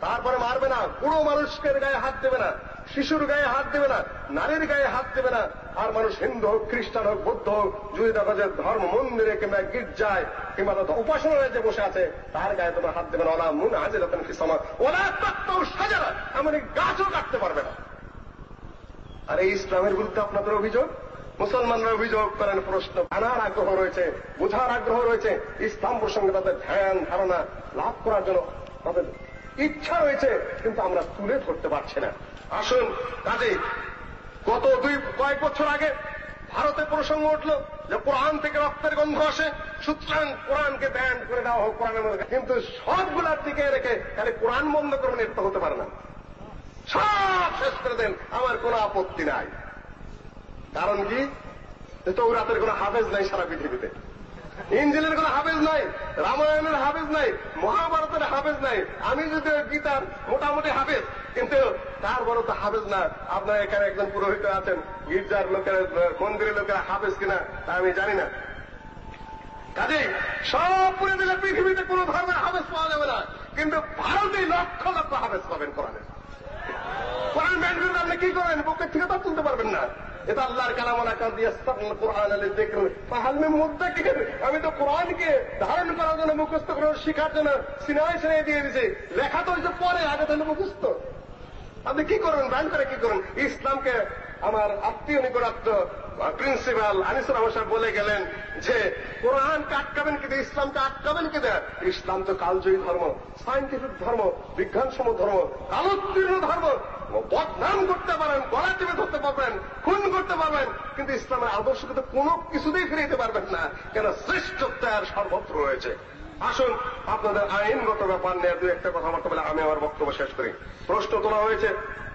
তারপরে মারবে না, বুড়ো মানুষের গায়ে হাত দেবে না, শিশুর গায়ে হাত দেবে না, নারীর গায়ে হাত দেবে না। আর মানুষ হিন্দু হোক খ্রিস্টান হোক, বৌদ্ধ হোক যদি দেখো যে ধর্ম মন্দিরে কিংবা গির্জায় কিংবা উপাসনায় যে বসে আছে, তার গায়ে তোমরা হাত দেবে ওলা মুন হাজির সময় ওলা তত্ত্ব সাজারা এমন গাছও কাটতে পারবে না। আর এই ইসলামের বিরুদ্ধে আপনাদের অভিযোগ? মুসলমানরা অভিযোগ করেন, প্রশ্ন জানার আগ্রহ রয়েছে, বোঝার আগ্রহ রয়েছে, ইসলাম প্রসঙ্গে তাদের ধ্যান, ধারণা লাভ করার জন্য তাদের ইচ্ছা রয়েছে, কিন্তু আমরা তুলে ধরতে পারছি না। আসুন কাজে গত দুই কয়েক বছর আগে ভারতে প্রসঙ্গ উঠল যে কোরআন থেকে রক্তের গন্ধ আসে, সুতরাং কোরআনকে ব্যান করে দেওয়া হোক কোরআনের মধ্যে। কিন্তু সবগুলার দিকে রেখে তাহলে কোরআন বন্ধ করে নিত্য হতে পারে না। সব শেষ করে দেন, আমার কোন আপত্তি নাই। কারণ কি? তৌরাতের কোনো হাফেজ নাই সারা পৃথিবীতে। ইঞ্জিলের কোনো হাফেজ নাই, রামায়ণের হাফেজ নাই, মহাভারতের হাফেজ নাই। আমি যদি গীতার মোটামুটি হাফেজ, কিন্তু তার বড় তো হাফেজ না। আপনার এখানে একজন পুরোহিত আছেন, গির্জার লোকের, মন্দিরের লোকেরা হাফেজ কিনা, তা আমি জানি না। কাজে সব পুরে দিলে পৃথিবীতে কোনো ধর্মের হাফেজ পাওয়া যাবে না। কিন্তু ভারতে লক্ষ লক্ষ হাফেজ পাবেন কোরআনের কোরআন ব্যান আপনি কি করেন? বুকের থেকে তা তুলতে পারবেন না। এটা আল্লাহর কালাম কোরআন আলী আমি তো কোরআনকে ধারণ করার জন্য মুখস্ত করার শিখার জন্য সিনেমায় সিনেমায় দিয়ে দিয়েছি। লেখা তো হয়েছে পরে আগে তাহলে মুখস্থ। আপনি কি করবেন ব্যান করে কি করুন? ইসলামকে আমার আত্মীয় নিকটাত্ম প্রিন্সিপাল আনিসুর রহমান সাহেব বলে গেলেন যে কোরআনকে আটকাবেন কিন্তু ইসলামকে আটকাবেন কি দেয়? ইসলাম তো কালজয়ী ধর্ম, সাইন্টিফিক ধর্ম, বিজ্ঞানসম্মত ধর্ম, কালোত্তীর্ণ ধর্ম। বদনাম করতে পারেন, গলা টিপে ধরতে পারবেন, খুন করতে পারবেন, কিন্তু ইসলামের আদর্শকে তো কোনো কিছুতেই ফিরে দিতে পারবেন না, কেন শ্রেষ্ঠত্ব আর সর্বত্র রয়েছে। আসুন, আপনাদের আইনগত ব্যাপার নিয়ে দু একটা কথাবার্তা বলে আমি আমার বক্তব্য শেষ করি। প্রশ্ন তোলা হয়েছে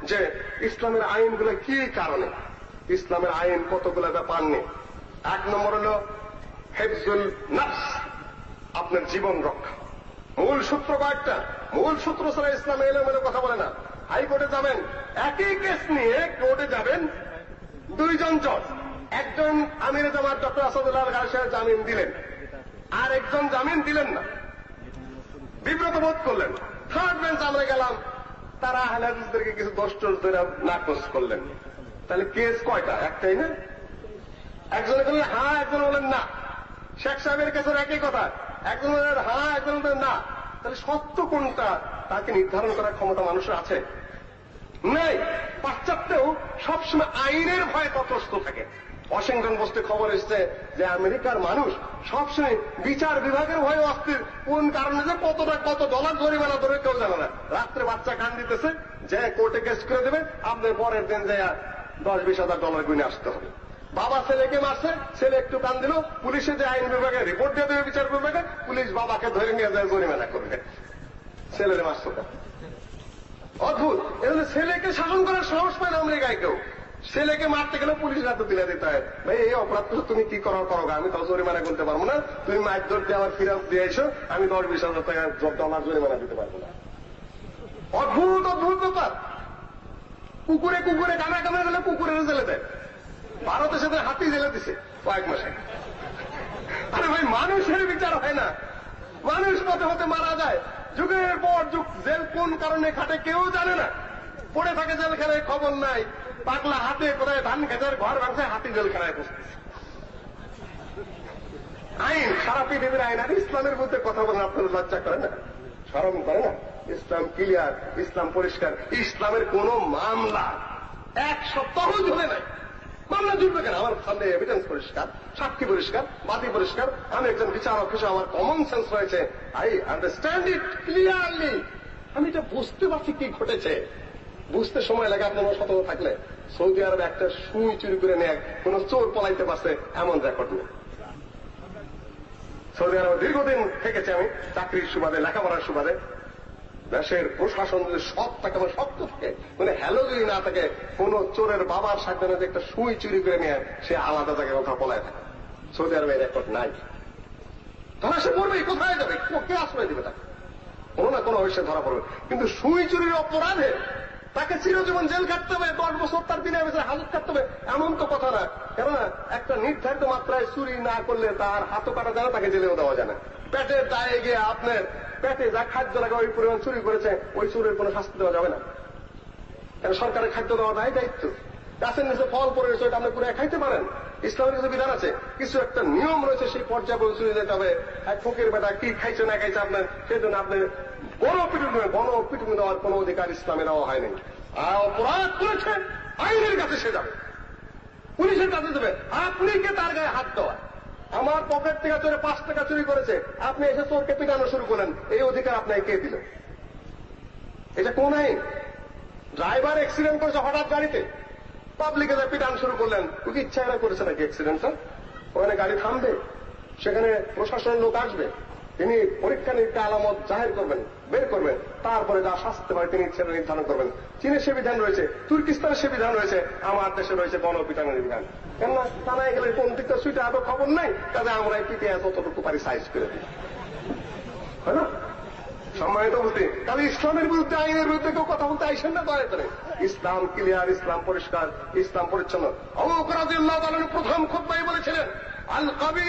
যে, ইসলামের আইনগুলো কি কারণে? ইসলামের আইন কতগুলো ব্যাপার নেই এক নম্বর হল, হেফজুল নাফস, আপনার জীবন রক্ষা। মূল সূত্র কয়েকটা। মূল সূত্র ছাড়া ইসলাম এলে বলে কথা বলে না। হাইকোর্টে যাবেন, একই কেস নিয়ে কোর্টে যাবেন দুইজন জজ। একজন আমির জামাত ডক্টর আসাদুল্লাহ গাড়ি সাহেব জামিন দিলেন। আর একজন জামিন দিলেন না। বিব্রত বোধ করলেন। থার্ড বেঞ্চ আমরা গেলাম। তারা হালাদিসদেরকে কিছু দশ টোস ধরে নাকচ করলেন। তাহলে কেস কয়টা? একটাই না? একজনে বললেন হ্যাঁ একজন বললেন, না। শেখ সাহেবের কাছে একই কথা। একজন বললেন হ্যাঁ একজন বললেন, না। তাহলে সত্য কোনটা? তাকে নির্ধারণ করার ক্ষমতা মানুষের আছে? নেই। পাশ্চাত্যেও সবসময় আইনের ভয়ে তটস্থ থাকে। ওয়াশিংটন পোস্টে খবর এসছে যে আমেরিকার মানুষ সবসময় বিচার বিভাগের ভয়ে অস্থির। কোন কারণে যে কতটা কত ডলার জরিমানা ধরে কেউ জানে না। রাত্রে বাচ্চা কান দিতেছে, যে কোর্টে কেস করে দেবে, আপনার পরের দিন যে দশ বিশ হাজার ডলার গুনে আসতে হবে। বাবা ছেলেকে মারছে, ছেলে একটু কান দিল, পুলিশে যে আইন বিভাগে রিপোর্ট দিয়ে দেবে বিচার বিভাগে, পুলিশ বাবাকে ধরে নিয়ে যায়, জরিমানা করবে। ছেলের মারছে অদ্ভুত। এজন্য ছেলেকে শাসন করার সাহস পায় না আমেরিকায় কেউ। ছেলেকে মারতে গেলে পুলিশের হাতে তুলে দিতে হয়। ভাই, এই অপরাধ তো তুমি কি করার করো আমি তো জরিমানা করতে পারব না। তুমি মাছ ধরতে আমার ফিরাত দিয়ে এসো। আমি দশ বিশ হাজার টাকা ডলার জরিমানা দিতে পারব না। অদ্ভুত অদ্ভুত ব্যাপার। কুকুরে কুকুরে কামড়া কামড়া গেলে কুকুরের জেলে দেয়। ভারতের সাথে হাতি জেলে দিছে কয়েক মাসে। আরে ভাই, মানুষের বিচার হয় না। মানুষ পথে হতে মারা যায়। যুগের পর যুগ, জেল কোন কারণে খাটে কেউ জানে না। পড়ে থাকে জেলখানায় খবর নাই। পাগলা হাতে কোথায় ধান খেতের ঘর ভাঙছে, হাতি জেলখানায় বসতেছে আইন, সারা পৃথিবীর আইন, আর ইসলামের মধ্যে কথা বলেন আপনার লজ্জা করে না? সরম করে না? ইসলাম ক্লিয়ার, ইসলাম পরিষ্কার, ইসলামের কোন মামলা। এক সপ্তাহ ঝুলে নাই। মামলা জুড়বে কেন? আমার সামনে এভিডেন্স পরিষ্কার, সাক্ষী পরিষ্কার, বাদী পরিষ্কার। আমি একজন বিচারক হিসেবে আমার কমন সেন্স রয়েছে। আই আন্ডারস্ট্যান্ড ইট ক্লিয়ারলি আমি এটা বুঝতে পারছি কি ঘটেছে। বুঝতে সময় লাগে আপনার সতর্ক থাকলে। সৌদি আরবে একটা সুই চুরি করে নেয় কোন চোর পলাইতে পারছে, এমন রেকর্ড নেই। সৌদি আরবে দীর্ঘদিন থেকেছি আমি, চাকরির সুবাদে, লেখাপড়ার সুবাদে। দেশের প্রশাসন যদি সব থাকে মানে শক্ত থাকে মানে হ্যালো যদি না থাকে, কোন চোরের বাবার সাথে যে একটা সুই চুরি করে নিয়ে সে আলাদা জায়গায় কথা বলায় থাকে। সৌদি আরবে রেকর্ড নাই। ধরা সে পড়বে কোথায় যাবে? কে আশ্রয় দিবে তাকে? কোনো না কোনো অবশ্যই ধরা পড়বে। কিন্তু সুই চুরির অপরাধে তাকে চিরজীবন জেল কাটতে হবে, দশ বছর তার দিনে বছর হাজত কাটতে হবে, এমন তো কথা না। কেননা একটা নির্ধারিত মাত্রায় চুরি না করলে তার হাতও কাটা যায় না তাকে জেলেও দেওয়া যায় না পেটের দায়ে গিয়ে আপনার পেটে যা খাদ্য লাগে ওই পরিমাণ চুরি করেছে, ওই চুরের কোনো শাস্তি দেওয়া যাবে না। কেন সরকারের খাদ্য দেওয়া নাই দায়িত্ব? গাছের নিচে ফল পড়ে রয়েছে ওটা আপনি পুরো খাইতে পারেন। ইসলামের কিছু বিধান আছে, কিছু একটা নিয়ম রয়েছে, সেই পর্যায়ে চুরি যেতে হবে। এক ফকির বেটা কি খাইছে না খাইছে আপনার, সেই জন্য আপনি বড় পিটুনি বড় পিটুনি দেওয়ার কোন অধিকার ইসলামে দেওয়া হয়নি। আর অপরাধ করেছে, আইনের কাছে সে যাবে। পুলিশের কাছে যাবে, আপনি কে তার গায়ে হাত দেওয়া? আমার পকেট থেকে চোরে পাঁচ টাকা চুরি করেছে। আপনি এসে চোরকে পিটানো শুরু করলেন। এই অধিকার আপনাকে কে দিল? এটা কোন আইন? ড্রাইভার অ্যাক্সিডেন্ট করেছে হঠাৎ গাড়িতে। পাবলিকে যা পিটান শুরু করলেন। কি ইচ্ছা এরা করেছে নাকি অ্যাক্সিডেন্ট স্যার ওখানে গাড়ি থামবে, সেখানে প্রশাসনের লোক আসবে। তিনি পরীক্ষা নিরীক্ষা আলামত জাহের করবেন, বের করবেন। তারপরে যা শাস্তি পারে তিনি সেটা নির্ধারণ করবেন। চীনের সে বিধান রয়েছে, তুর্কিস্তানের সে বিধান রয়েছে, আমার দেশে রয়েছে গণপিটানের বিধান। কেননা তারা গেলে কোন সুইটা আরও খবর নাই তাহলে আমরা পিটিয়ে ততটুকু পারি সাইজ করে দিই। হয় সম্মানিত বলতে তাহলে ইসলামের বিরুদ্ধে, আইনের বিরুদ্ধে কেউ কথা বলতে আইসেন না দয়া করে। ইসলাম ক্লিয়ার ইসলাম পরিষ্কার, ইসলাম পরিচ্ছন্ন। তালন প্রথম খুদ্াই বলেছিলেন আল কবি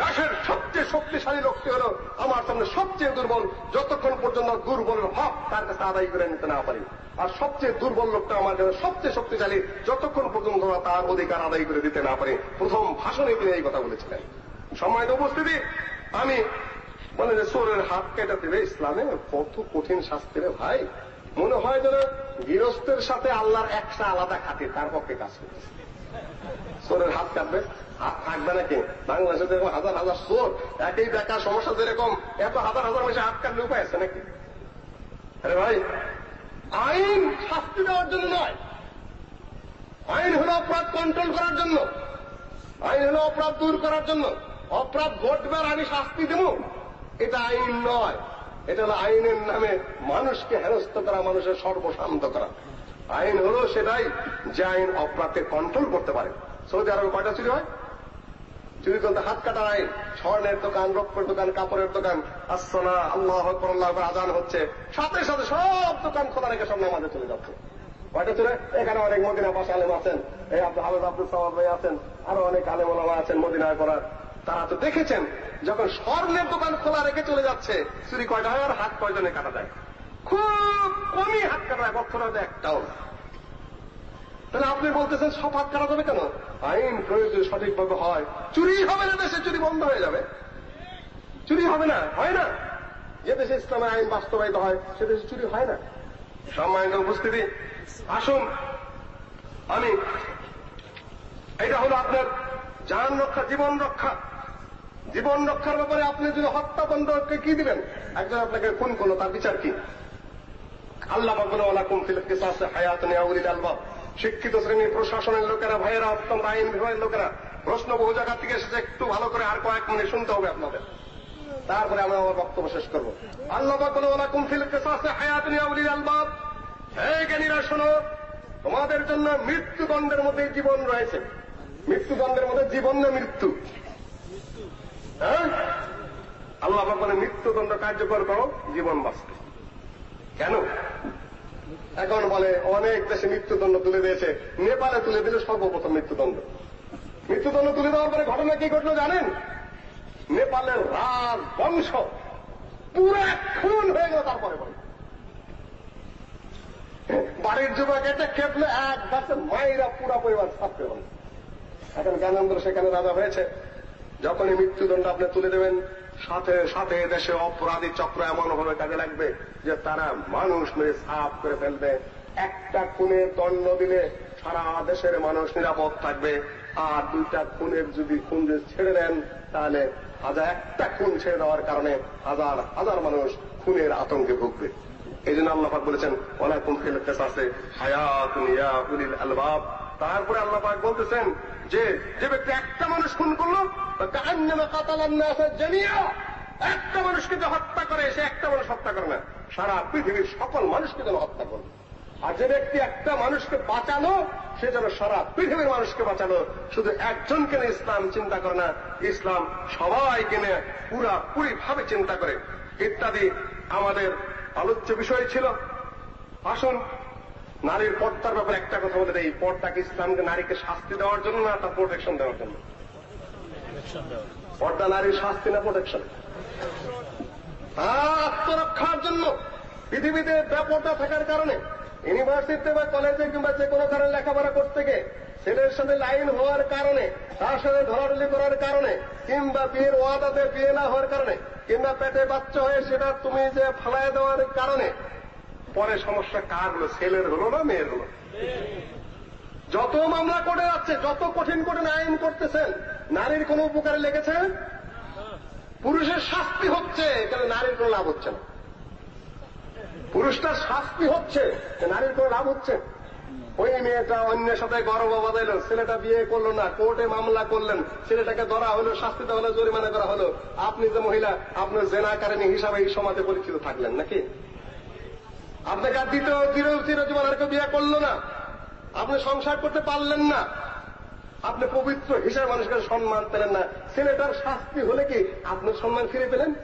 দেশের সবচেয়ে শক্তিশালী লোকটি হল আমার সামনে সবচেয়ে দুর্বল, যতক্ষণ পর্যন্ত দুর্বলের হক তার কাছে আদায় করে নিতে না পারি। আর সবচেয়ে দুর্বল লোকটা আমার কাছে সবচেয়ে শক্তিশালী, যতক্ষণ পর্যন্ত তার অধিকার আদায় করে দিতে না পারে। প্রথম ভাষণে তিনি এই কথা বলেছিলেন। সম্মানিত উপস্থিতি, আমি বলে যে চোরের হাত কেটে দেবে ইসলামে, কত কঠিন শাস্তি রে ভাই। মনে হয় যেন গৃহস্থের সাথে আল্লাহর একটা আলাদা খাতে তার পক্ষে কাজ করতেছে। চোরের হাত কাটবে হাত থাকবে নাকি? বাংলাদেশে যেরকম হাজার হাজার চোর। একই বেকার, সমস্যা যেরকম এত হাজার হাজার মাসে হাত কাটলে উপায় আছে নাকি? আরে ভাই, আইন শাস্তি দেওয়ার জন্য নয়। আইন হল অপরাধ কন্ট্রোল করার জন্য। আইন হল অপরাধ দূর করার জন্য। অপরাধ ঘটবে আর আমি শাস্তি দেব। এটা আইন নয়। এটা হলো আইনের নামে মানুষকে হেনস্থ করা, মানুষের সর্বশান্ত করা। আইন হলো সেটাই যে আইন অপরাধকে কন্ট্রোল করতে পারে। সৌদি আরবে কয়টা চুরি হয়? চুরি করতে হাত কাটা আইন, স্বর্ণের দোকান, রক্তের দোকান, কাপড়ের দোকান আসনা আল্লাহ আল্লাহ আজান হচ্ছে। সাথে সাথে সব দোকান খোলা রেখে সব নামাজে চলে যাচ্ছে। কয়টা চলে এখানে অনেক মদিনা পাশে আলেম আছেন, এই আব্দুল হামিদ আব্দুল সামাদ ভাই আছেন, আরও অনেক আলেম ওলামা আছেন মদিনায় করার তারা তো দেখেছেন, যখন স্বর্ণের দোকান খোলা রেখে চলে যাচ্ছে, চুরি কয়টা হয়? আর হাত কয়জনে কাটা যায় খুব কমই হাত কাটা যায় বক্তব্য একটাও না। তাহলে আপনি বলতেছেন, সব হাত কাটা যাবে কেন? আইন প্রয়োগ যদি সঠিকভাবে হয়। চুরি হবে না দেশে, চুরি বন্ধ হয়ে যাবে। চুরি হবে না, হয় না। যে দেশে ইসলামের আইন বাস্তবায়িত হয়, সে দেশে চুরি হয় না। সম্মানিত উপস্থিতি, আসুন। আমি, এটা হলো আপনার যান রক্ষা, জীবন রক্ষা। জীবন রক্ষার ব্যাপারে আপনি যদি হত্যা হত্যাদণ্ডকে কি দিবেন? একজন আপনাকে খুন করল, তার বিচার কি? আল্লাহ বাবুল আলাকুম ফিলকে হায়াত নেওয়া আলবাব। শিক্ষিত শ্রেণির প্রশাসনের লোকেরা, ভাইয়েরা অত্যন্ত আইন বিভাগের লোকেরা, প্রশ্ন বহু জায়গা থেকে এসেছে, একটু ভালো করে আর কয়েক মিনিট শুনতে হবে আপনাদের। তারপরে আমি আমার বক্তব্য শেষ করব। আল্লাহ বাবুল আলাকুম ফিলকে হায়াত নেওয়া আলবাব। এই জ্ঞানীরা, শোনো, তোমাদের জন্য মৃত্যুদণ্ডের মধ্যে জীবন রয়েছে। মৃত্যুদণ্ডের মধ্যে জীবন না মৃত্যু? হ্যাঁ? আল্লাহ বলে, মৃত্যুদণ্ড কার্যকর করো, জীবন বাঁচতে কেন? এখন বলে, অনেক দেশে মৃত্যুদণ্ড তুলে দিয়েছে। নেপালে তুলে দিল সর্বপ্রথম মৃত্যুদণ্ড। মৃত্যুদণ্ড তুলে দেওয়ার পরে ঘটনা কি ঘটলো জানেন? নেপালের রাজ বংশ পুরো খুন হয়ে গেল তারপরে বলে। বাড়ির যুবক এটা খেপলে, এক গাছে মায়েরা পুরা পরিবার ছাপতে বলে। এখন জ্ঞানেন্দ্র সেখানে রাজা হয়েছে। যখনই মৃত্যুদণ্ড আপনি তুলে দেবেন সাথে সাথে দেশে অপরাধী চক্র এমন ভাবে কাজে লাগবে যে তারা মানুষ মেরে সাফ করে ফেলবে। একটা খুনের দণ্ড দিলে সারা দেশের মানুষ নিরাপদ থাকবে। আর দুইটা খুনের যদি খুন ছেড়ে দেন, তাহলে হাজার একটা খুন ছেড়ে দেওয়ার কারণে হাজার হাজার মানুষ খুনের আতঙ্কে ভুগবে। এই জন্য আল্লাহাক বলেছেন অনেক ফিল আছে হায়াত আলবাব। তারপরে আল্লাহ পাক বলতেছেন যে যে ব্যক্তি একটা মানুষ খুন করল একটা মানুষকে যে হত্যা করে, সে একটা মানুষ হত্যা করে না। সারা পৃথিবীর সকল মানুষকে যেন হত্যা করে। আর যে ব্যক্তি একটা মানুষকে বাঁচালো, সে যেন সারা পৃথিবীর মানুষকে বাঁচালো। শুধু একজনকে নিয়ে ইসলাম চিন্তা করে না, ইসলাম সবাইকে নিয়ে পুরা পুরি ভাবে চিন্তা করে। ইত্যাদি আমাদের আলোচ্য বিষয় ছিল। আসুন নারীর পর্দার ব্যাপারে একটা কথা বলে এই পর্দাকে ইসলামকে নারীকে শাস্তি দেওয়ার জন্য না তার প্রোটেকশন দেওয়ার জন্য? পর্দা নারীর শাস্তি না প্রোটেকশন আত্মরক্ষার জন্য পৃথিবীতে ব্যাপকতা থাকার কারণে ইউনিভার্সিটিতে বা কলেজে কিংবা যে কোনো কারণে লেখাপড়া করতে গিয়ে ছেলের সাথে লাইন হওয়ার কারণে, তার সাথে ধরাধরি করার কারণে, কিংবা বিয়ের ওয়াদাতে বিয়ে না হওয়ার কারণে, কিংবা পেটে বাচ্চা হয়ে সেটা তুমি যে ফালাই দেওয়ার কারণে পরে সমস্যা কার হলো? ছেলের হলো না মেয়ের হলো? যত মামলা করে যাচ্ছে, যত কঠিন কঠিন আইন করতেছেন, নারীর কোনো উপকারে লেগেছে? পুরুষের শাস্তি হচ্ছে কেন নারীর কোনো লাভ হচ্ছে না। পুরুষটার শাস্তি হচ্ছে নারীর কোনো লাভ হচ্ছে? ওই মেয়েটা অন্যের সাথে গর্ব বাঁধাইল ছেলেটা বিয়ে করল না, কোর্টে মামলা করলেন, ছেলেটাকে ধরা হলো, শাস্তি দেওয়া হলো, জরিমানা করা হলো। আপনি যে মহিলা, আপনার জেনাকারিনী হিসাবে এই সমাজে পরিচিত থাকলেন নাকি? আপনাকে আর দ্বিতীয় চির চিরজীবন আর কেউ বিয়ে করল না। আপনি সংসার করতে পারলেন না। আপনি পবিত্র হিসাবে মানুষকে সম্মান পেলেন না। ছেলেটার শাস্তি হলে কি আপনার সম্মান ফিরে পেলেন?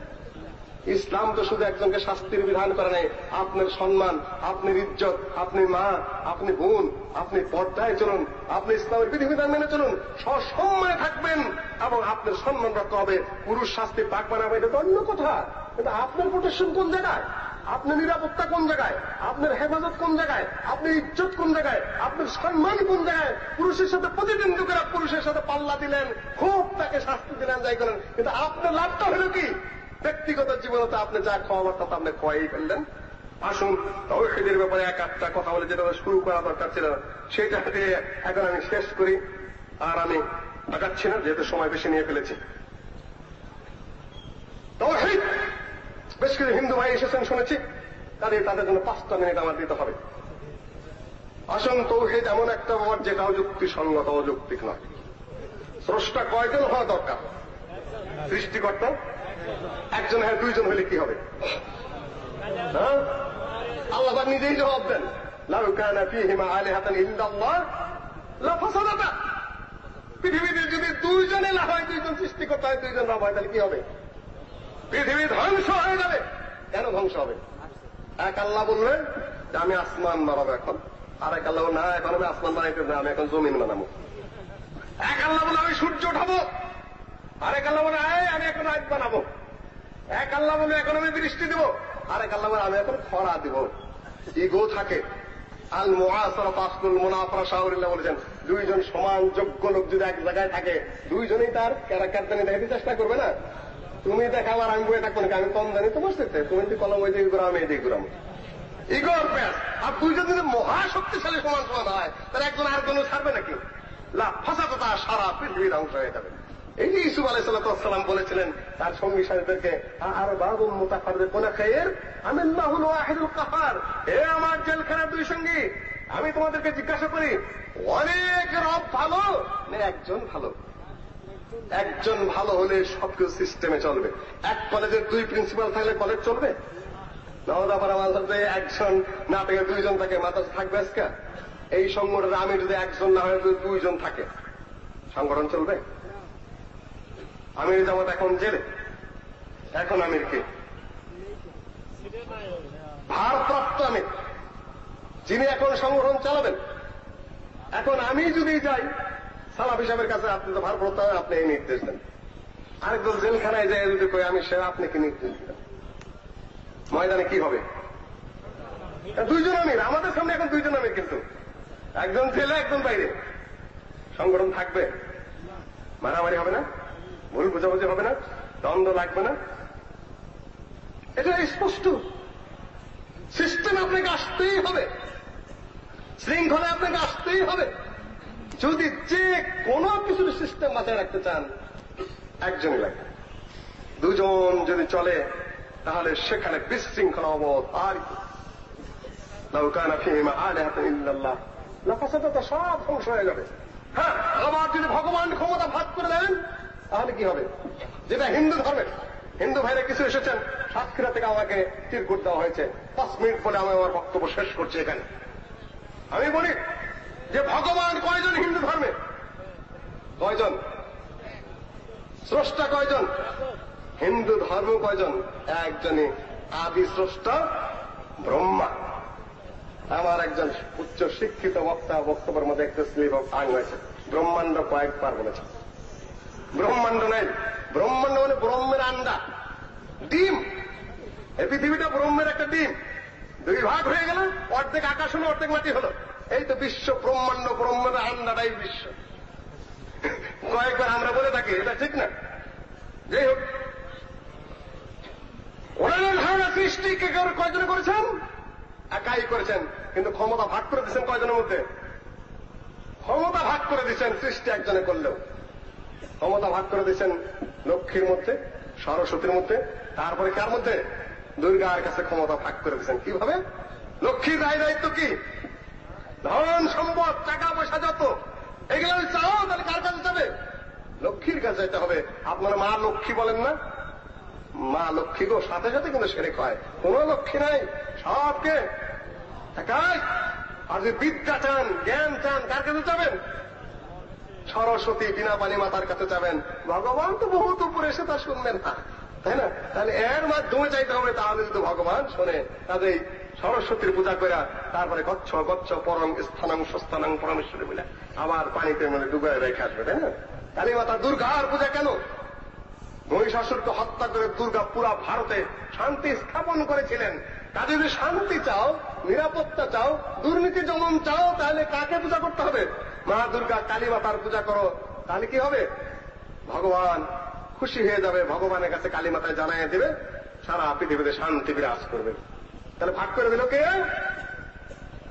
ইসলাম তো শুধু একজনকে শাস্তির বিধান করে নাই। আপনার সম্মান, আপনার ইজ্জত আপনি মা, আপনি বোন, আপনি পর্দায় চলুন, আপনি ইসলামের বিধিবিধান মেনে চলুন, সসম্মানে থাকবেন এবং আপনার সম্মান রাখতে হবে। পুরুষ শাস্তি পাক বানাবে, এটা তো অন্য কথা। কিন্তু আপনার প্রোটেকশন কোন জায়গায়? আপনার নিরাপত্তা কোন জায়গায়? আপনার হেফাজত কোন জায়গায়? আপনার ইজ্জত কোন জায়গায়? আপনার সম্মান কোন জায়গায়? পুরুষের সাথে প্রতিদিন লোকেরা পুরুষের সাথে পাল্লা দিলেন, খুব তাকে শাস্তি দিলেন, যাই করেন কিন্তু আপনার লাভটা হলো কি? ব্যক্তিগত জীবনে তো আপনি যা খাওয়াবার তা আপনি খোয়াই ফেললেন। আসুন, তৌহিদের ব্যাপারে এক একটা কথা বলে যেটা শুরু করা দরকার ছিল, সেটা দিয়ে এখন আমি শেষ করি। আর আমি আগাচ্ছি না, যেহেতু সময় বেশি নিয়ে ফেলেছি। তৌহিদ! বেশ কিছু হিন্দু ভাই এসেছেন শুনেছি। তাদের তাদের জন্য পাঁচটা মিনিট আমার দিতে হবে। আসুন তৌহিদ এমন একটা ব্যাপার যেটাও যুক্তিসঙ্গত, অযৌক্তিক নয়। স্রষ্টা কয়জন হওয়া দরকার? সৃষ্টিকর্তা? একজন হ্যাঁ দুইজন হলে কি হবে? হ্যাঁ? আল্লাহ নিজেই জবাব দেন। লাউ কানা ফিহিমা আলিহাতান ইল্লাল্লাহ লাফাসাদাতা। পৃথিবীতে যদি দুইজনে না হয়, দুইজন সৃষ্টিকর্তা হয়, দুইজন না হয়, তাহলে কি হবে? পৃথিবী ধ্বংস হয়ে যাবে। কেন ধ্বংস হবে? এক আল্লাহ বললেন যে আমি আসমান বানাবো এখন। আর এক আল্লাহ না, এখন আমি আসমান বানাইতে না, আমি এখন জমিন বানাবো। এক আল্লাহ বলে আমি সূর্য উঠাবো। আরেক আল্লাহ বলে আমি এখন রাত বানাবো। এক আল্লাহ বলে এখন আমি বৃষ্টি দেবো। আরেক আল্লাহ বলে আমি এখন খরা দিব। ইগো থাকে। আল মোয়াসরা তাসকুল মুনাফরা শাহরুল্লাহ বলেছেন, দুইজন সমান যোগ্য লোক যদি এক জায়গায় থাকে, দুইজনেই তার ক্যারাক্টার দেখাতে চেষ্টা করবে না? তুমি দেখাও আর আমি বয়ে থাকব নাকি? আমি কম জানি তোমার সাথে। তুমি যদি কলম ওই দিকে ঘুরাও, আমি এই দিকে ঘুরাবো। ইগোর প্যাস আর দুইজন যদি মহাশক্তিশালী সমান সমান হয়, তাহলে একজন আর কোনো ছাড়বে নাকি? লা ফাঁসাটা সারা পৃথিবী ধ্বংস হয়ে যাবে। এই যে ইসুফ আলাইসাল্লাম বলেছিলেন, তার সঙ্গী সাথীদেরকে আর বাবু মোতাফারদের কোন খেয়ের আমি আল্লাহুল ওয়াহিদুল কাহার হে আমার জেলখানার দুই সঙ্গী, আমি তোমাদেরকে জিজ্ঞাসা করি, অনেক রব ভালো না একজন ভালো? একজন ভালো হলে সবকিছু সিস্টেমে চলবে। এক কলেজের দুই প্রিন্সিপাল থাকলে কলেজ চলবে? একজন না থেকে দুইজন থাকে মাথা থাকবে আজকে? এই সংগঠনে আমি যদি একজন না হয় যদি দুইজন থাকে, সংগঠন চলবে? আমির জামাত এখন জেলে? এখন আমির কে ভারপ্রাপ্ত আমির যিনি এখন সংগঠন চালাবেন। এখন আমি যদি যাই সালাফ হিসাবের কাছে আপনি তো ভারপ্রাপ্ত আমির, আপনি এই নির্দেশ দেন। আরেকজন জেলখানায় যায় যদি কই আমি সে আপনি কি নির্দেশ দেন ময়দানে কি হবে? দুইজন আমির আমাদের সামনে এখন দুইজন আমির কিন্তু। একজন জেলে একজন বাইরে। সংগঠন থাকবে। মারামারি হবে না ভুল বোঝাবুঝি হবে না দ্বন্দ্ব লাগবে না। এটা স্পষ্ট। সিস্টেম আপনাকে আসতেই হবে। শৃঙ্খলা আপনাকে আসতেই হবে। যদি যে কোনো কিছুর সিস্টেম মাথায় রাখতে চান, একজনই লাগবে। দুজন যদি চলে, তাহলে সেখানে বিশৃঙ্খলা তো সব ধ্বংস হয়ে যাবে। হ্যাঁ আবার যদি ভগবান ক্ষমতা ভাগ করে দেন, তাহলে কি হবে? যেটা হিন্দু ধর্মের। হিন্দু ভাইরা কিছু এসেছেন, সাতক্ষীরা থেকে আমাকে তীরকুট দেওয়া হয়েছে। পাঁচ মিনিট পরে আমি আমার বক্তব্য শেষ করছি এখানে। আমি বলি যে ভগবান কয়জন হিন্দু ধর্মে? কয়জন? স্রষ্টা কয়জন? হিন্দু ধর্ম কয়জন? একজনই। আদি স্রষ্টা ব্রহ্মা। আমার একজন উচ্চ শিক্ষিত বক্তা বক্তব্যের মধ্যে একটা স্লিপ অফ হয়েছে ব্রহ্মাণ্ড কয়েকবার বলেছে। ব্রহ্মাণ্ড নাই ব্রহ্মাণ্ড মানে ব্রহ্মের আন্ডা। ডিম। এই পৃথিবীটা ব্রহ্মের একটা ডিম। দুই ভাগ হয়ে গেল, অর্ধেক আকাশ হলো, অর্ধেক মাটি হলো। এই তো বিশ্ব ব্রহ্মাণ্ড ব্রহ্মের আন্ডাটাই বিশ্ব। কয়েকবার আমরা বলে থাকি, এটা ঠিক না। যাই হোক। ওনারা ধারণা সৃষ্টি কে করে- করেছেন? একাই করেছেন, কিন্তু ক্ষমতা ভাগ করে দিচ্ছেন কয়জনের মধ্যে? ক্ষমতা ভাগ করে দিচ্ছেন সৃষ্টি একজনে করলেও। ক্ষমতা ভাগ করে দিচ্ছেন লক্ষ্মীর মধ্যে, সরস্বতীর মধ্যে, তারপরে কার মধ্যে? দুর্গার কাছে ক্ষমতা ভাগ করে দিচ্ছেন কীভাবে? লক্ষ্মীর দায় দায়িত্ব কি? ধন, সম্পদ, টাকা, পয়সা যত, এগুলো যদি চাও, তাহলে কার কাছে যাবে? লক্ষ্মীর কাছে যেতে হবে। আপনারা মা লক্ষ্মী বলেন না? মা লক্ষ্মী গো, সাথে সাথে কিন্তু সেরে কয় কোন লক্ষ্মী নাই, সবকে আর যদি বিদ্যা চান, জ্ঞান চান, কার কাছে যাবেন? সরস্বতী, বিনা পানি মাতার কাছে যাবেন। ভগবান তো বহুত উপরে এসে তা শুনবেন না। তাই না? তাহলে এর মাধ্যমে চাইতে হবে, তাহলে যদি ভগবান শোনে। কাজেই সরস্বতীর পূজা করে তারপরে গচ্ছ গচ্ছ পরম স্থানাং স্থানাং পরমেশ্বরী বলে আবার পানিতে মানে ডুবে রেখে আসবে, তাই না? কালী মাতা দুর্গার পূজা কেন? মহিষাসুরকে হত্যা করে দুর্গা পুরা ভারতে শান্তি স্থাপন করেছিলেন। কাজে যদি শান্তি চাও, নিরাপত্তা চাও, দুর্নীতি যেমন চাও, তাহলে কাকে পূজা করতে হবে? মা দুর্গা কালী মাতার পূজা করো, তাহলে কি হবে? ভগবান খুশি হয়ে যাবে, ভগবানের কাছে কালী মাতায় জানাই দেবে, সারা পৃথিবীতে শান্তি বিরাজ করবে। তাহলে ভাগ করে দিল কে?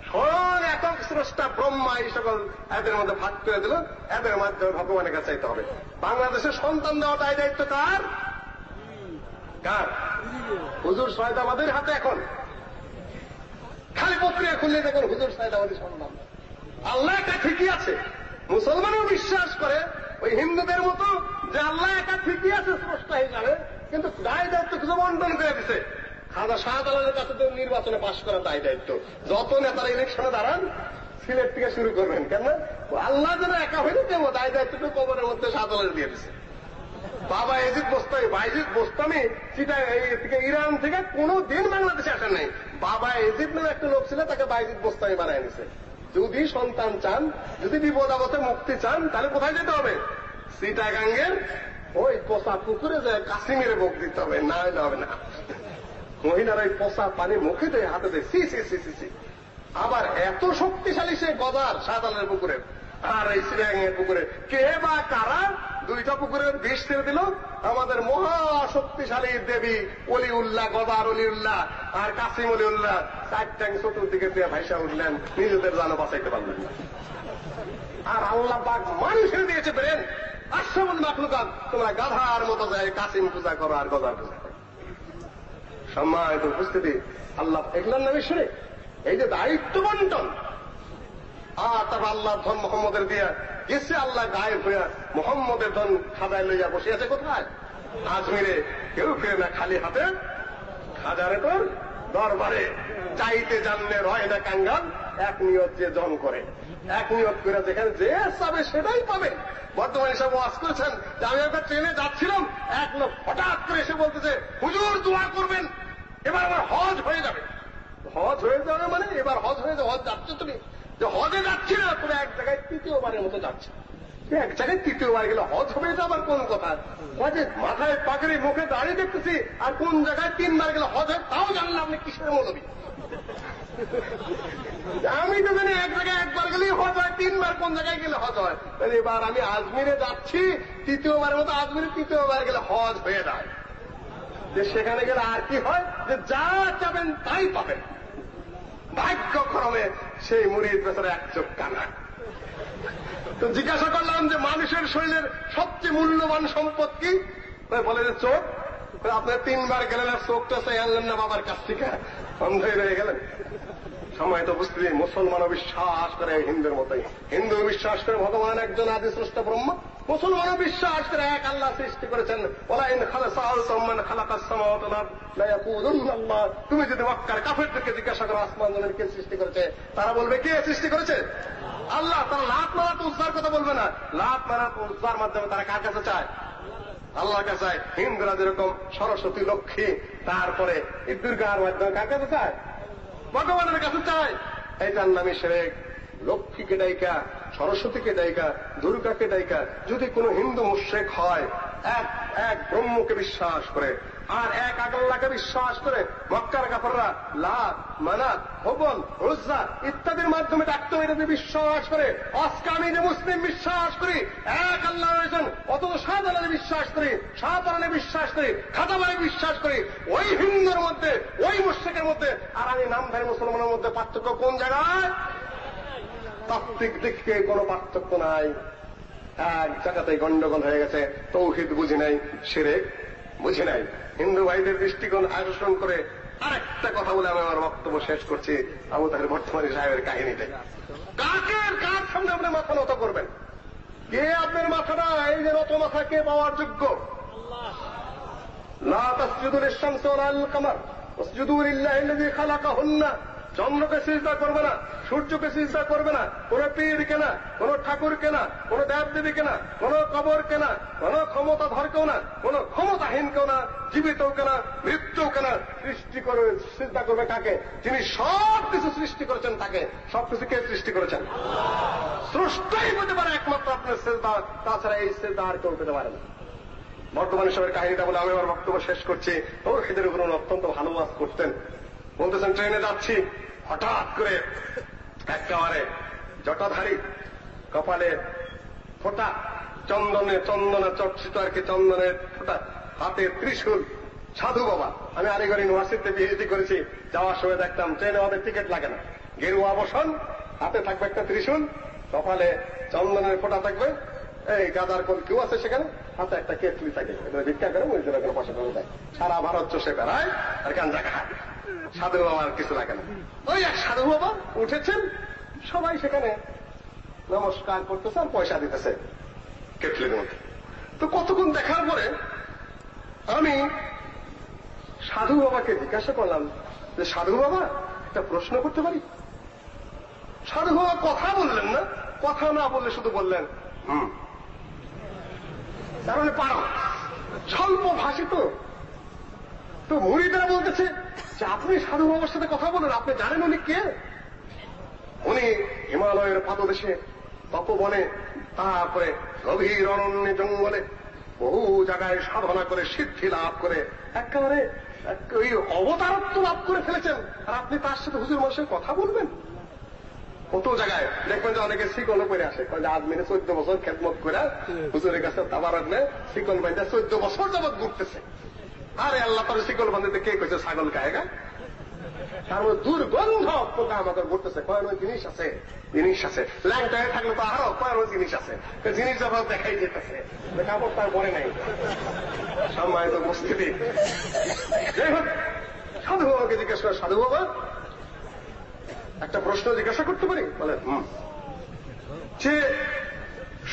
স্বয়ং একক স্রষ্টা ব্রহ্মা এই সকল এদের মধ্যে ভাগ করে দিল, এদের মাধ্যমে ভগবানের কাছে চাইতে হবে। বাংলাদেশের সন্তান দেওয়া দায় দায়িত্ব কার? কার? হুজুর সয়দাবাদের হাতে এখন। খালি প্রক্রিয়া খুললে দেখুন হুজুর সয়দাবাদী সন্তান আল্লাহ একটা ঠিকই আছে। মুসলমানও বিশ্বাস করে ওই হিন্দুদের মতো যে আল্লাহ একা ঠিকই আছে স্রষ্টা হিসাবে কিন্তু দায় দায়িত্ব কিছু বন্টন করে দিছে। খাজা শাহজালালের কাছে তো নির্বাচনে পাশ করা দায় দায়িত্ব। যত নেতারা ইলেকশনে দাঁড়ান, সিলেট থেকে শুরু করবেন, কেন? আল্লাহ যেন একা হইলে কেমন দায় দায়িত্বটা কবরের মধ্যে শাহজালাল দিয়ে দিছে। বাবা এজিদ বোস্তামি বাইজিদ বোস্তামি সেটা ইরান থেকে কোনো দিন বাংলাদেশে আসেন নাই। বাবা এজিদ নামে একটা লোক ছিল, তাকে বাইজিদ বোস্তামি বানায় নিছে। যদি সন্তান চান, যদি বিপদ আপদে মুক্তি চান, তাহলে কোথায় যেতে হবে? সিটাগাঙ্গের ওই পোষা পুকুরে যায় কাশ্মীরে মুখ দিতে হবে, না হলে হবে না। মহিলারা ওই পোষা পানি মুখে দেয় হাতে দেয় সি সি সি সি সি। আবার এত শক্তিশালী সে গদার সাদালের পুকুরে। আর এই সিরিয়াঙ্গের পুকুরে কে বা কারা দুইটা পুকুরের বিষ ছেড়ে দিল। আমাদের মহা শক্তিশালী দেবী অলিউল্লাহ, গদার অলিউল্লাহ আর কাসিম অলিউল্লাহ চার ট্যাং চতুর্দিকে দিয়ে ভাইসা উঠলেন। নিজেদের জানো বাঁচাইতে পারলেন না। আর আল্লাহ পাক মানুষের দিয়েছে ব্রেন আশ্রমন মাখলুকাত। তোমরা গাধার মতো যায় কাসিম পূজা করো আর গদার পূজা করো। সম্মানিত উপস্থিতি, আল্লাহ এগুলোর নামে শুনে এই যে দায়িত্ব বন্টন। আর তারপর আল্লাহ ধন মোহাম্মদের দিয়া গেছে আল্লাহ গায়েব হইয়া মোহাম্মদের ধন খাজায় লইয়া বসে আছে কোথায়? আজমিরে কেউ ফিরে না, খালি হাতে খাজারে তোর দরবারে। চাইতে জানলে রয় না কাঙ্গাল, এক নিয়ত যে জন করে। এক নিয়ত করে যেখানে যে পাবে সেটাই পাবে। বর্তমানে সব ওয়াজ করেছেন, যে আমি একটা ট্রেনে যাচ্ছিলাম, এক লোক হঠাৎ করে এসে বলতেছে, হুজুর, দোয়া করবেন, এবার আমার হজ হয়ে যাবে। হজ হয়ে যাবে মানে এবার হজ হয়ে যাবে, হজ যাচ্ছ তুমি। যে হজে যাচ্ছি না তুমি এক জায়গায় তৃতীয়বারের মতো যাচ্ছে। এক জায়গায় তৃতীয়বার গেলে হজ হবে, এটা আবার কোন কথা? হজে মাথায় পাগড়ি, মুখে দাঁড়িয়ে দেখতেছি, আর কোন জায়গায় তিনবার গেলে হজ হয় তাও জানলাম আপনি কিসের মৌলবী। আমি তো জানি এক জায়গায় একবার গেলেই হজ হয়, তিনবার কোন জায়গায় গেলে হজ হয়। এবার আমি আজমিরে যাচ্ছি, তৃতীয়বারের মতো আজমিরে তৃতীয়বার গেলে হজ হয়ে যায়। যে সেখানে গেলে আর কি হয়? যে যা চাবেন তাই পাবেন। ভাগ্যক্রমে সেই মুড়ির ভেতরে এক চোখ কানা। তো জিজ্ঞাসা করলাম যে, মানুষের শরীরের সবচেয়ে মূল্যবান সম্পদ কি? বলে যে, চোখ। আপনার তিনবার গেলেন আর চোখটা চাই আনলেন না বাবার কাছ থেকে। অন্ধ হয়ে গেলেন। সময় তো বুঝতে মুসলমানও বিশ্বাস করে হিন্দুর মতোই। হিন্দু বিশ্বাস করে ভগবান একজন আদি স্রষ্ট ব্রহ্ম মুসলমানও বিশ্বাস করে এক আল্লাহ সৃষ্টি করেছেন। ওলাইন খালা সাল সম্মান তুমি যদি মক্কার কাফেরদেরকে জিজ্ঞাসা করো, আসমান জমিন কে সৃষ্টি করেছে, তারা বলবে, কে সৃষ্টি করেছে? আল্লাহ, তারা লাত মারাত উজ্জার কথা বলবে না। লাত মারাত উজ্জার মাধ্যমে তারা কার কাছে চায়? আল্লাহ কাছে হিন্দুরা যেরকম সরস্বতী লক্ষ্মী, তারপরে দুর্গার মাধ্যমে কার কাছে চায়? ভগবানের কাছে চাই। এটার নামে সেরেক লক্ষ্মীকে ডাইকা, সরস্বতীকে ডাইকা, দুর্গাকে ডাইকা, যদি কোনো হিন্দু মুশ্রেক হয়, এক এক ব্রহ্মকে বিশ্বাস করে আর এক আগাল্লাকে বিশ্বাস করে মক্কার কাপড়রা লাভ, মানাত হবল রোজা ইত্যাদির মাধ্যমে ডাক্তার এটাতে বিশ্বাস করে, অস্কামি যে মুসলিম বিশ্বাস করি, এক আল্লাহ রয়েছেন অত সাধারণে বিশ্বাস করি, সাধারণে বিশ্বাস করি খাতাবারে বিশ্বাস করি, ওই হিন্দুর মধ্যে, ওই মুশ্রেকের মধ্যে, আর আমি নামধারী মুসলমানের মধ্যে পার্থক্য কোন জায়গায়? তাত্ত্বিক দিক থেকে কোনো পার্থক্য নাই। এক জায়গাতে গন্ডগোল হয়ে গেছে, তৌহিদ বুঝি নাই সেরেক বুঝি নাই? হিন্দু ভাইদের দৃষ্টিকোণ আকর্ষণ করে আরেকটা কথা বলে আমি আমার বক্তব্য শেষ করছি আবু তাহের বর্তমানী সাহেবের কাহিনীতে। কাকের কার সামনে আপনি মাথা নত করবেন। কে আপনার মাথাটা এই যে নত মাথা কে পাওয়ার যোগ্য? লা তাসজুদুল শামস ওয়াল কামার ওয়াসজুদু চন্দ্রকে চিন্তা করবে না, সূর্যকে চিন্তা করবে না, কোন পীর কেনা কোন ঠাকুর কেনা কোন দেব দেবী কেনা কোন কবর কেনা কোন ক্ষমতা ধর কেউ না, কোন ক্ষমতাহীন কেউ না জীবিত কেনা মৃত্যু কেনা সৃষ্টি করে চিন্তা করবে কাকে? যিনি সব কিছু সৃষ্টি করেছেন তাকে। সব কিছু কে সৃষ্টি করেছেন? স্রষ্টাই হতে পারে একমাত্র আপনার শ্রেষ্ঠা তাছাড়া এই শ্রেষ্ঠা আর কেউ পেতে পারে না। বর্তমানে সবের কাহিনীটা বলে আমি আমার বক্তব্য শেষ করছি। ওর খেদের উপর অত্যন্ত ভালো ওয়াজ করতেন। বলতেছেন, ট্রেনে যাচ্ছি। হঠাৎ করে একেবারে জটাধারী কপালে ফোটা, চন্দনে চন্দনে চর্চিত আর কি চন্দনের ফোটা, হাতে ত্রিশূল, সাধু বাবা। আমি আলিগড় ইউনিভার্সিটিতে পিএইচডি করেছি, যাওয়ার সময় দেখতাম ট্রেনে আমাদের টিকিট লাগে না। গেরুয়া বসন, হাতে থাকবে একটা ত্রিশূল, কপালে চন্দনের ফোটা থাকবে। এই গাদার কোন কেউ আছে সেখানে? হাতে একটা কেটলি থাকে ভিক্ষা করে পয়সা করে দেয় সারা ভারত চষে বেড়ায় আর গাঞ্জা খায়। সাধু বাবার কিছু লাগে না। ওই এক সাধু বাবা উঠেছেন সবাই সেখানে নমস্কার করতেছে আর পয়সা দিতেছে। কেটলির মধ্যে তো কতক্ষণ দেখার পরে আমি সাধু বাবাকে জিজ্ঞাসা করলাম যে সাধু বাবা একটা প্রশ্ন করতে পারি? সাধু বাবা কথা বললেন না কথা না বললে শুধু বললেন হুম। তার মানে পারো। স্বল্প ভাষিত তো মুড়িদারা বলতেছে যে আপনি সাধু বাবার সাথে কথা বলেন, আপনি জানেন উনি কে? উনি হিমালয়ের পাদদেশে তপবনে, তারপরে গভীর অরণ্যে জঙ্গলে বহু জায়গায় সাধনা করে, সিদ্ধি লাভ করে, একেবারে ওই অবতারত্ব লাভ করে ফেলেছেন। আর আপনি তার সাথে হুজুর মানুষের কথা বলবেন? কত জায়গায়? দেখবেন যে অনেকে শিকলও করে আসে। যে, আজ মিনে চোদ্দ বছর খেদমত করে হুজুরের কাছে তাবার শিকল বাইন্দা চোদ্দ বছর যাবৎ ঘুরতেছে। আরে আল্লাহ তার শিকল বান্ধিতে কে কইছে ছাগল গায়েগা তার মধ্যে দুর্গন্ধ পোকা আমাকে ঘুরতেছে। ওই জিনিস আছে জিনিস আছে। ল্যাংটায় থাকলে তো আরও ওই জিনিস আছে। জিনিস যখন দেখাই যেতেছে কাপড় তার পরে নাই। সম্মানিত উপস্থিতি যাই হোক, সাধু বাবাকে জিজ্ঞেস করে, সাধু বাবা, একটা প্রশ্ন জিজ্ঞাসা করতে পারি? বলে, হুম। যে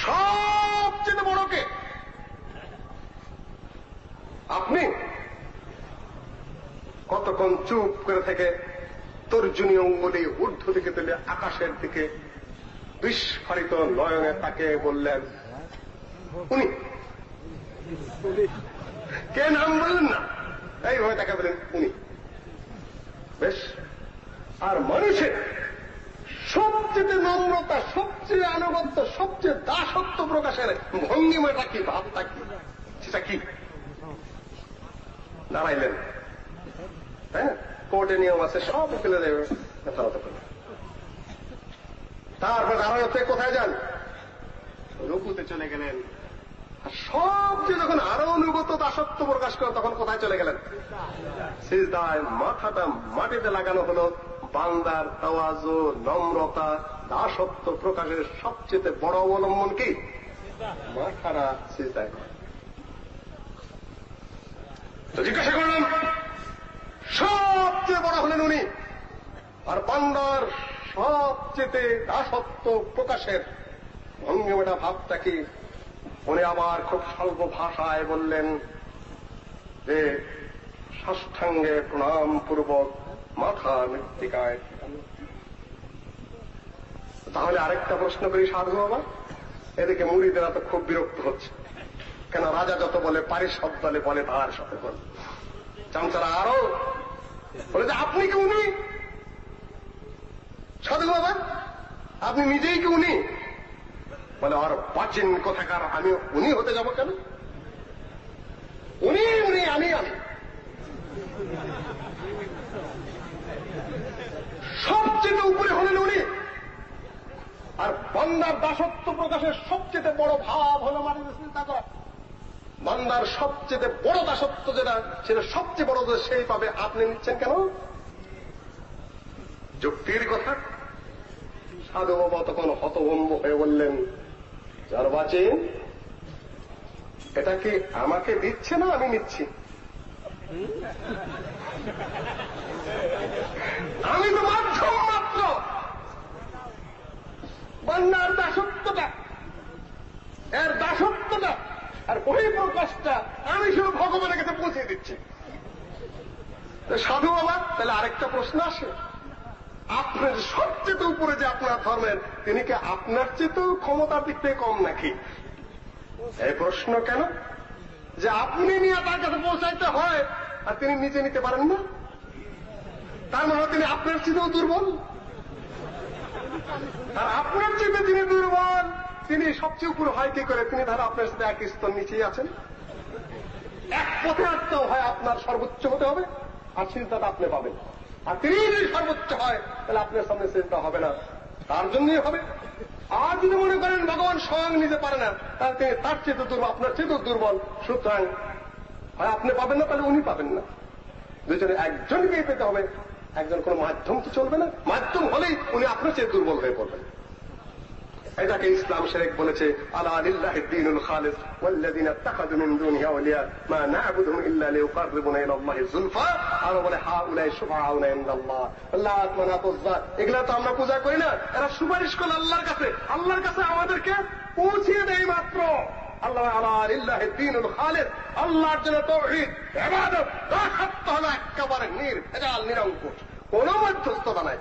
সবচেয়ে বড় কে? আপনি? কত ততক্ষণ চুপ করে থেকে তর্জনীয় অঙ্গুলি ঊর্ধ্ব দিকে তুলে আকাশের দিকে বিস্ফারিত নয়নে তাকে বললেন, উনি, কে নাম বললেন না? এইভাবে তাকে বললেন উনি। বেশ, আর মানুষের সবচেয়ে নম্রতা, সবচেয়ে আনুগত্য, সবচেয়ে দাসত্ব প্রকাশের ভঙ্গিমাটা কি, ভাবটা কি, সেটা কি? দাঁড়াইলেন। না কোর্টে নিয়ম আছে, সব ফেলে দেবে যথাযথ করে তারপর দাঁড়ানোতে কোথায় যান? রুকুতে চলে গেলেন। আর সবচেয়ে যখন আরও অনুগত দাসত্ব প্রকাশ করে তখন কোথায় চলে গেলেন? সিজদায় মাথাটা মাটিতে লাগানো হলো, বান্দার তাওয়াজু নম্রতা, দাসত্ব প্রকাশের সবচেয়ে বড় অবলম্বন কি? মাথারা সিজদায় জিজ্ঞাসা করলাম সবচেয়ে বড় হলেন উনি। আর বান্দার সবচেয়ে দাসত্ব প্রকাশের ভঙ্গিমাটা ভাবটা কি? উনি আবার খুব স্বল্প ভাষায় বললেন যে ষষ্ঠাঙ্গে প্রণাম পূর্বক মাথা মৃত্তিকায়। তাহলে আরেকটা প্রশ্ন করি, সাধু বাবা। এদিকে মুড়িদেরা তো খুব বিরক্ত হচ্ছে। কেন রাজা যত বলে, পারিষদ দলে বলে তার সাথে চামচারা আরও বলে যে, আপনি কি উনি? সাধু বাবা, আপনি নিজেই কি উনি? বলে, আর প্রাচীন কোথাকার? আমি উনি হতে যাব কেন? উনি উনি, আমি আমি। সবচেয়ে উপরে হলেন উনি। আর বান্দার দাসত্ব প্রকাশের সবচেয়ে বড় ভাব হলো মানুষের চিন্তা করা বান্দার সবচেয়ে বড় দাসত্ব যেটা, সেটা সবচেয়ে বড় সেই পাবে আপনি নিচ্ছেন কেন? যুক্তির কথা। সাধু বাবা তখন হতভম্ব হয়ে বললেন, যার বাচেন এটা কি আমাকে দিচ্ছে না আমি নিচ্ছি? আমি তো মাধ্যম মাত্র। বান্নার দাসত্বটা, এর দাসত্বটা আর বহিঃপ্রকাশটা আমি শুধু ভগবানের কাছে পৌঁছে দিচ্ছি। সাধু বাবা, তাহলে আরেকটা প্রশ্ন আসে। আপনার সবচেয়ে উপরে যে আপনার ধর্মের, তিনি কি আপনার চেয়েও ক্ষমতার দিক থেকে কম নাকি? এই প্রশ্ন কেন? যে আপনি নিয়ে তার কাছে পৌঁছাইতে হয়, আর তিনি নিজে নিতে পারেন না। তার মানে তিনি আপনার চেয়েও দুর্বল। আর আপনার চেয়ে তিনি দুর্বল। তিনি সবচেয়ে উপরে হয় কি করে? তিনি ধরো আপনার সাথে এক স্তর নিচেই আছেন। এক পথে আসতে হয় আপনার সর্বোচ্চ হতে হবে, আর চিন্তাটা আপনি পাবেন। আর তিনি যদি সর্বোচ্চ হয়, তাহলে আপনার সামনে চিন্তা হবে না। তার জন্যই হবে। আর যদি মনে করেন ভগবান স্বয়ং নিজে পারে না, তাহলে তিনি তার চেয়ে দুর্বল, আপনার চেয়ে দুর্বল। সুতরাং, হয় আপনি পাবেন না, তাহলে উনি পাবেন না। দুজনে একজনকেই পেতে হবে। একজন কোন মাধ্যম তো চলবে না। মাধ্যম হলেই উনি আপনার চেয়ে দুর্বল হয়ে পড়বেন। এটাকে ইসলাম শেরেক বলেছে এগুলা তো আমরা পূজা করি না, এরা সুপারিশ আল্লাহর কাছে আল্লাহর কাছে আমাদেরকে পৌঁছিয়ে দেয় মাত্র। আল্লাহ আলা লিল্লাহি দ্বীনুল আল্লাহর জন্য হলো একেবারে নির্ভেজাল নিরঙ্কুশ, কোন মধ্যস্থতা নাই।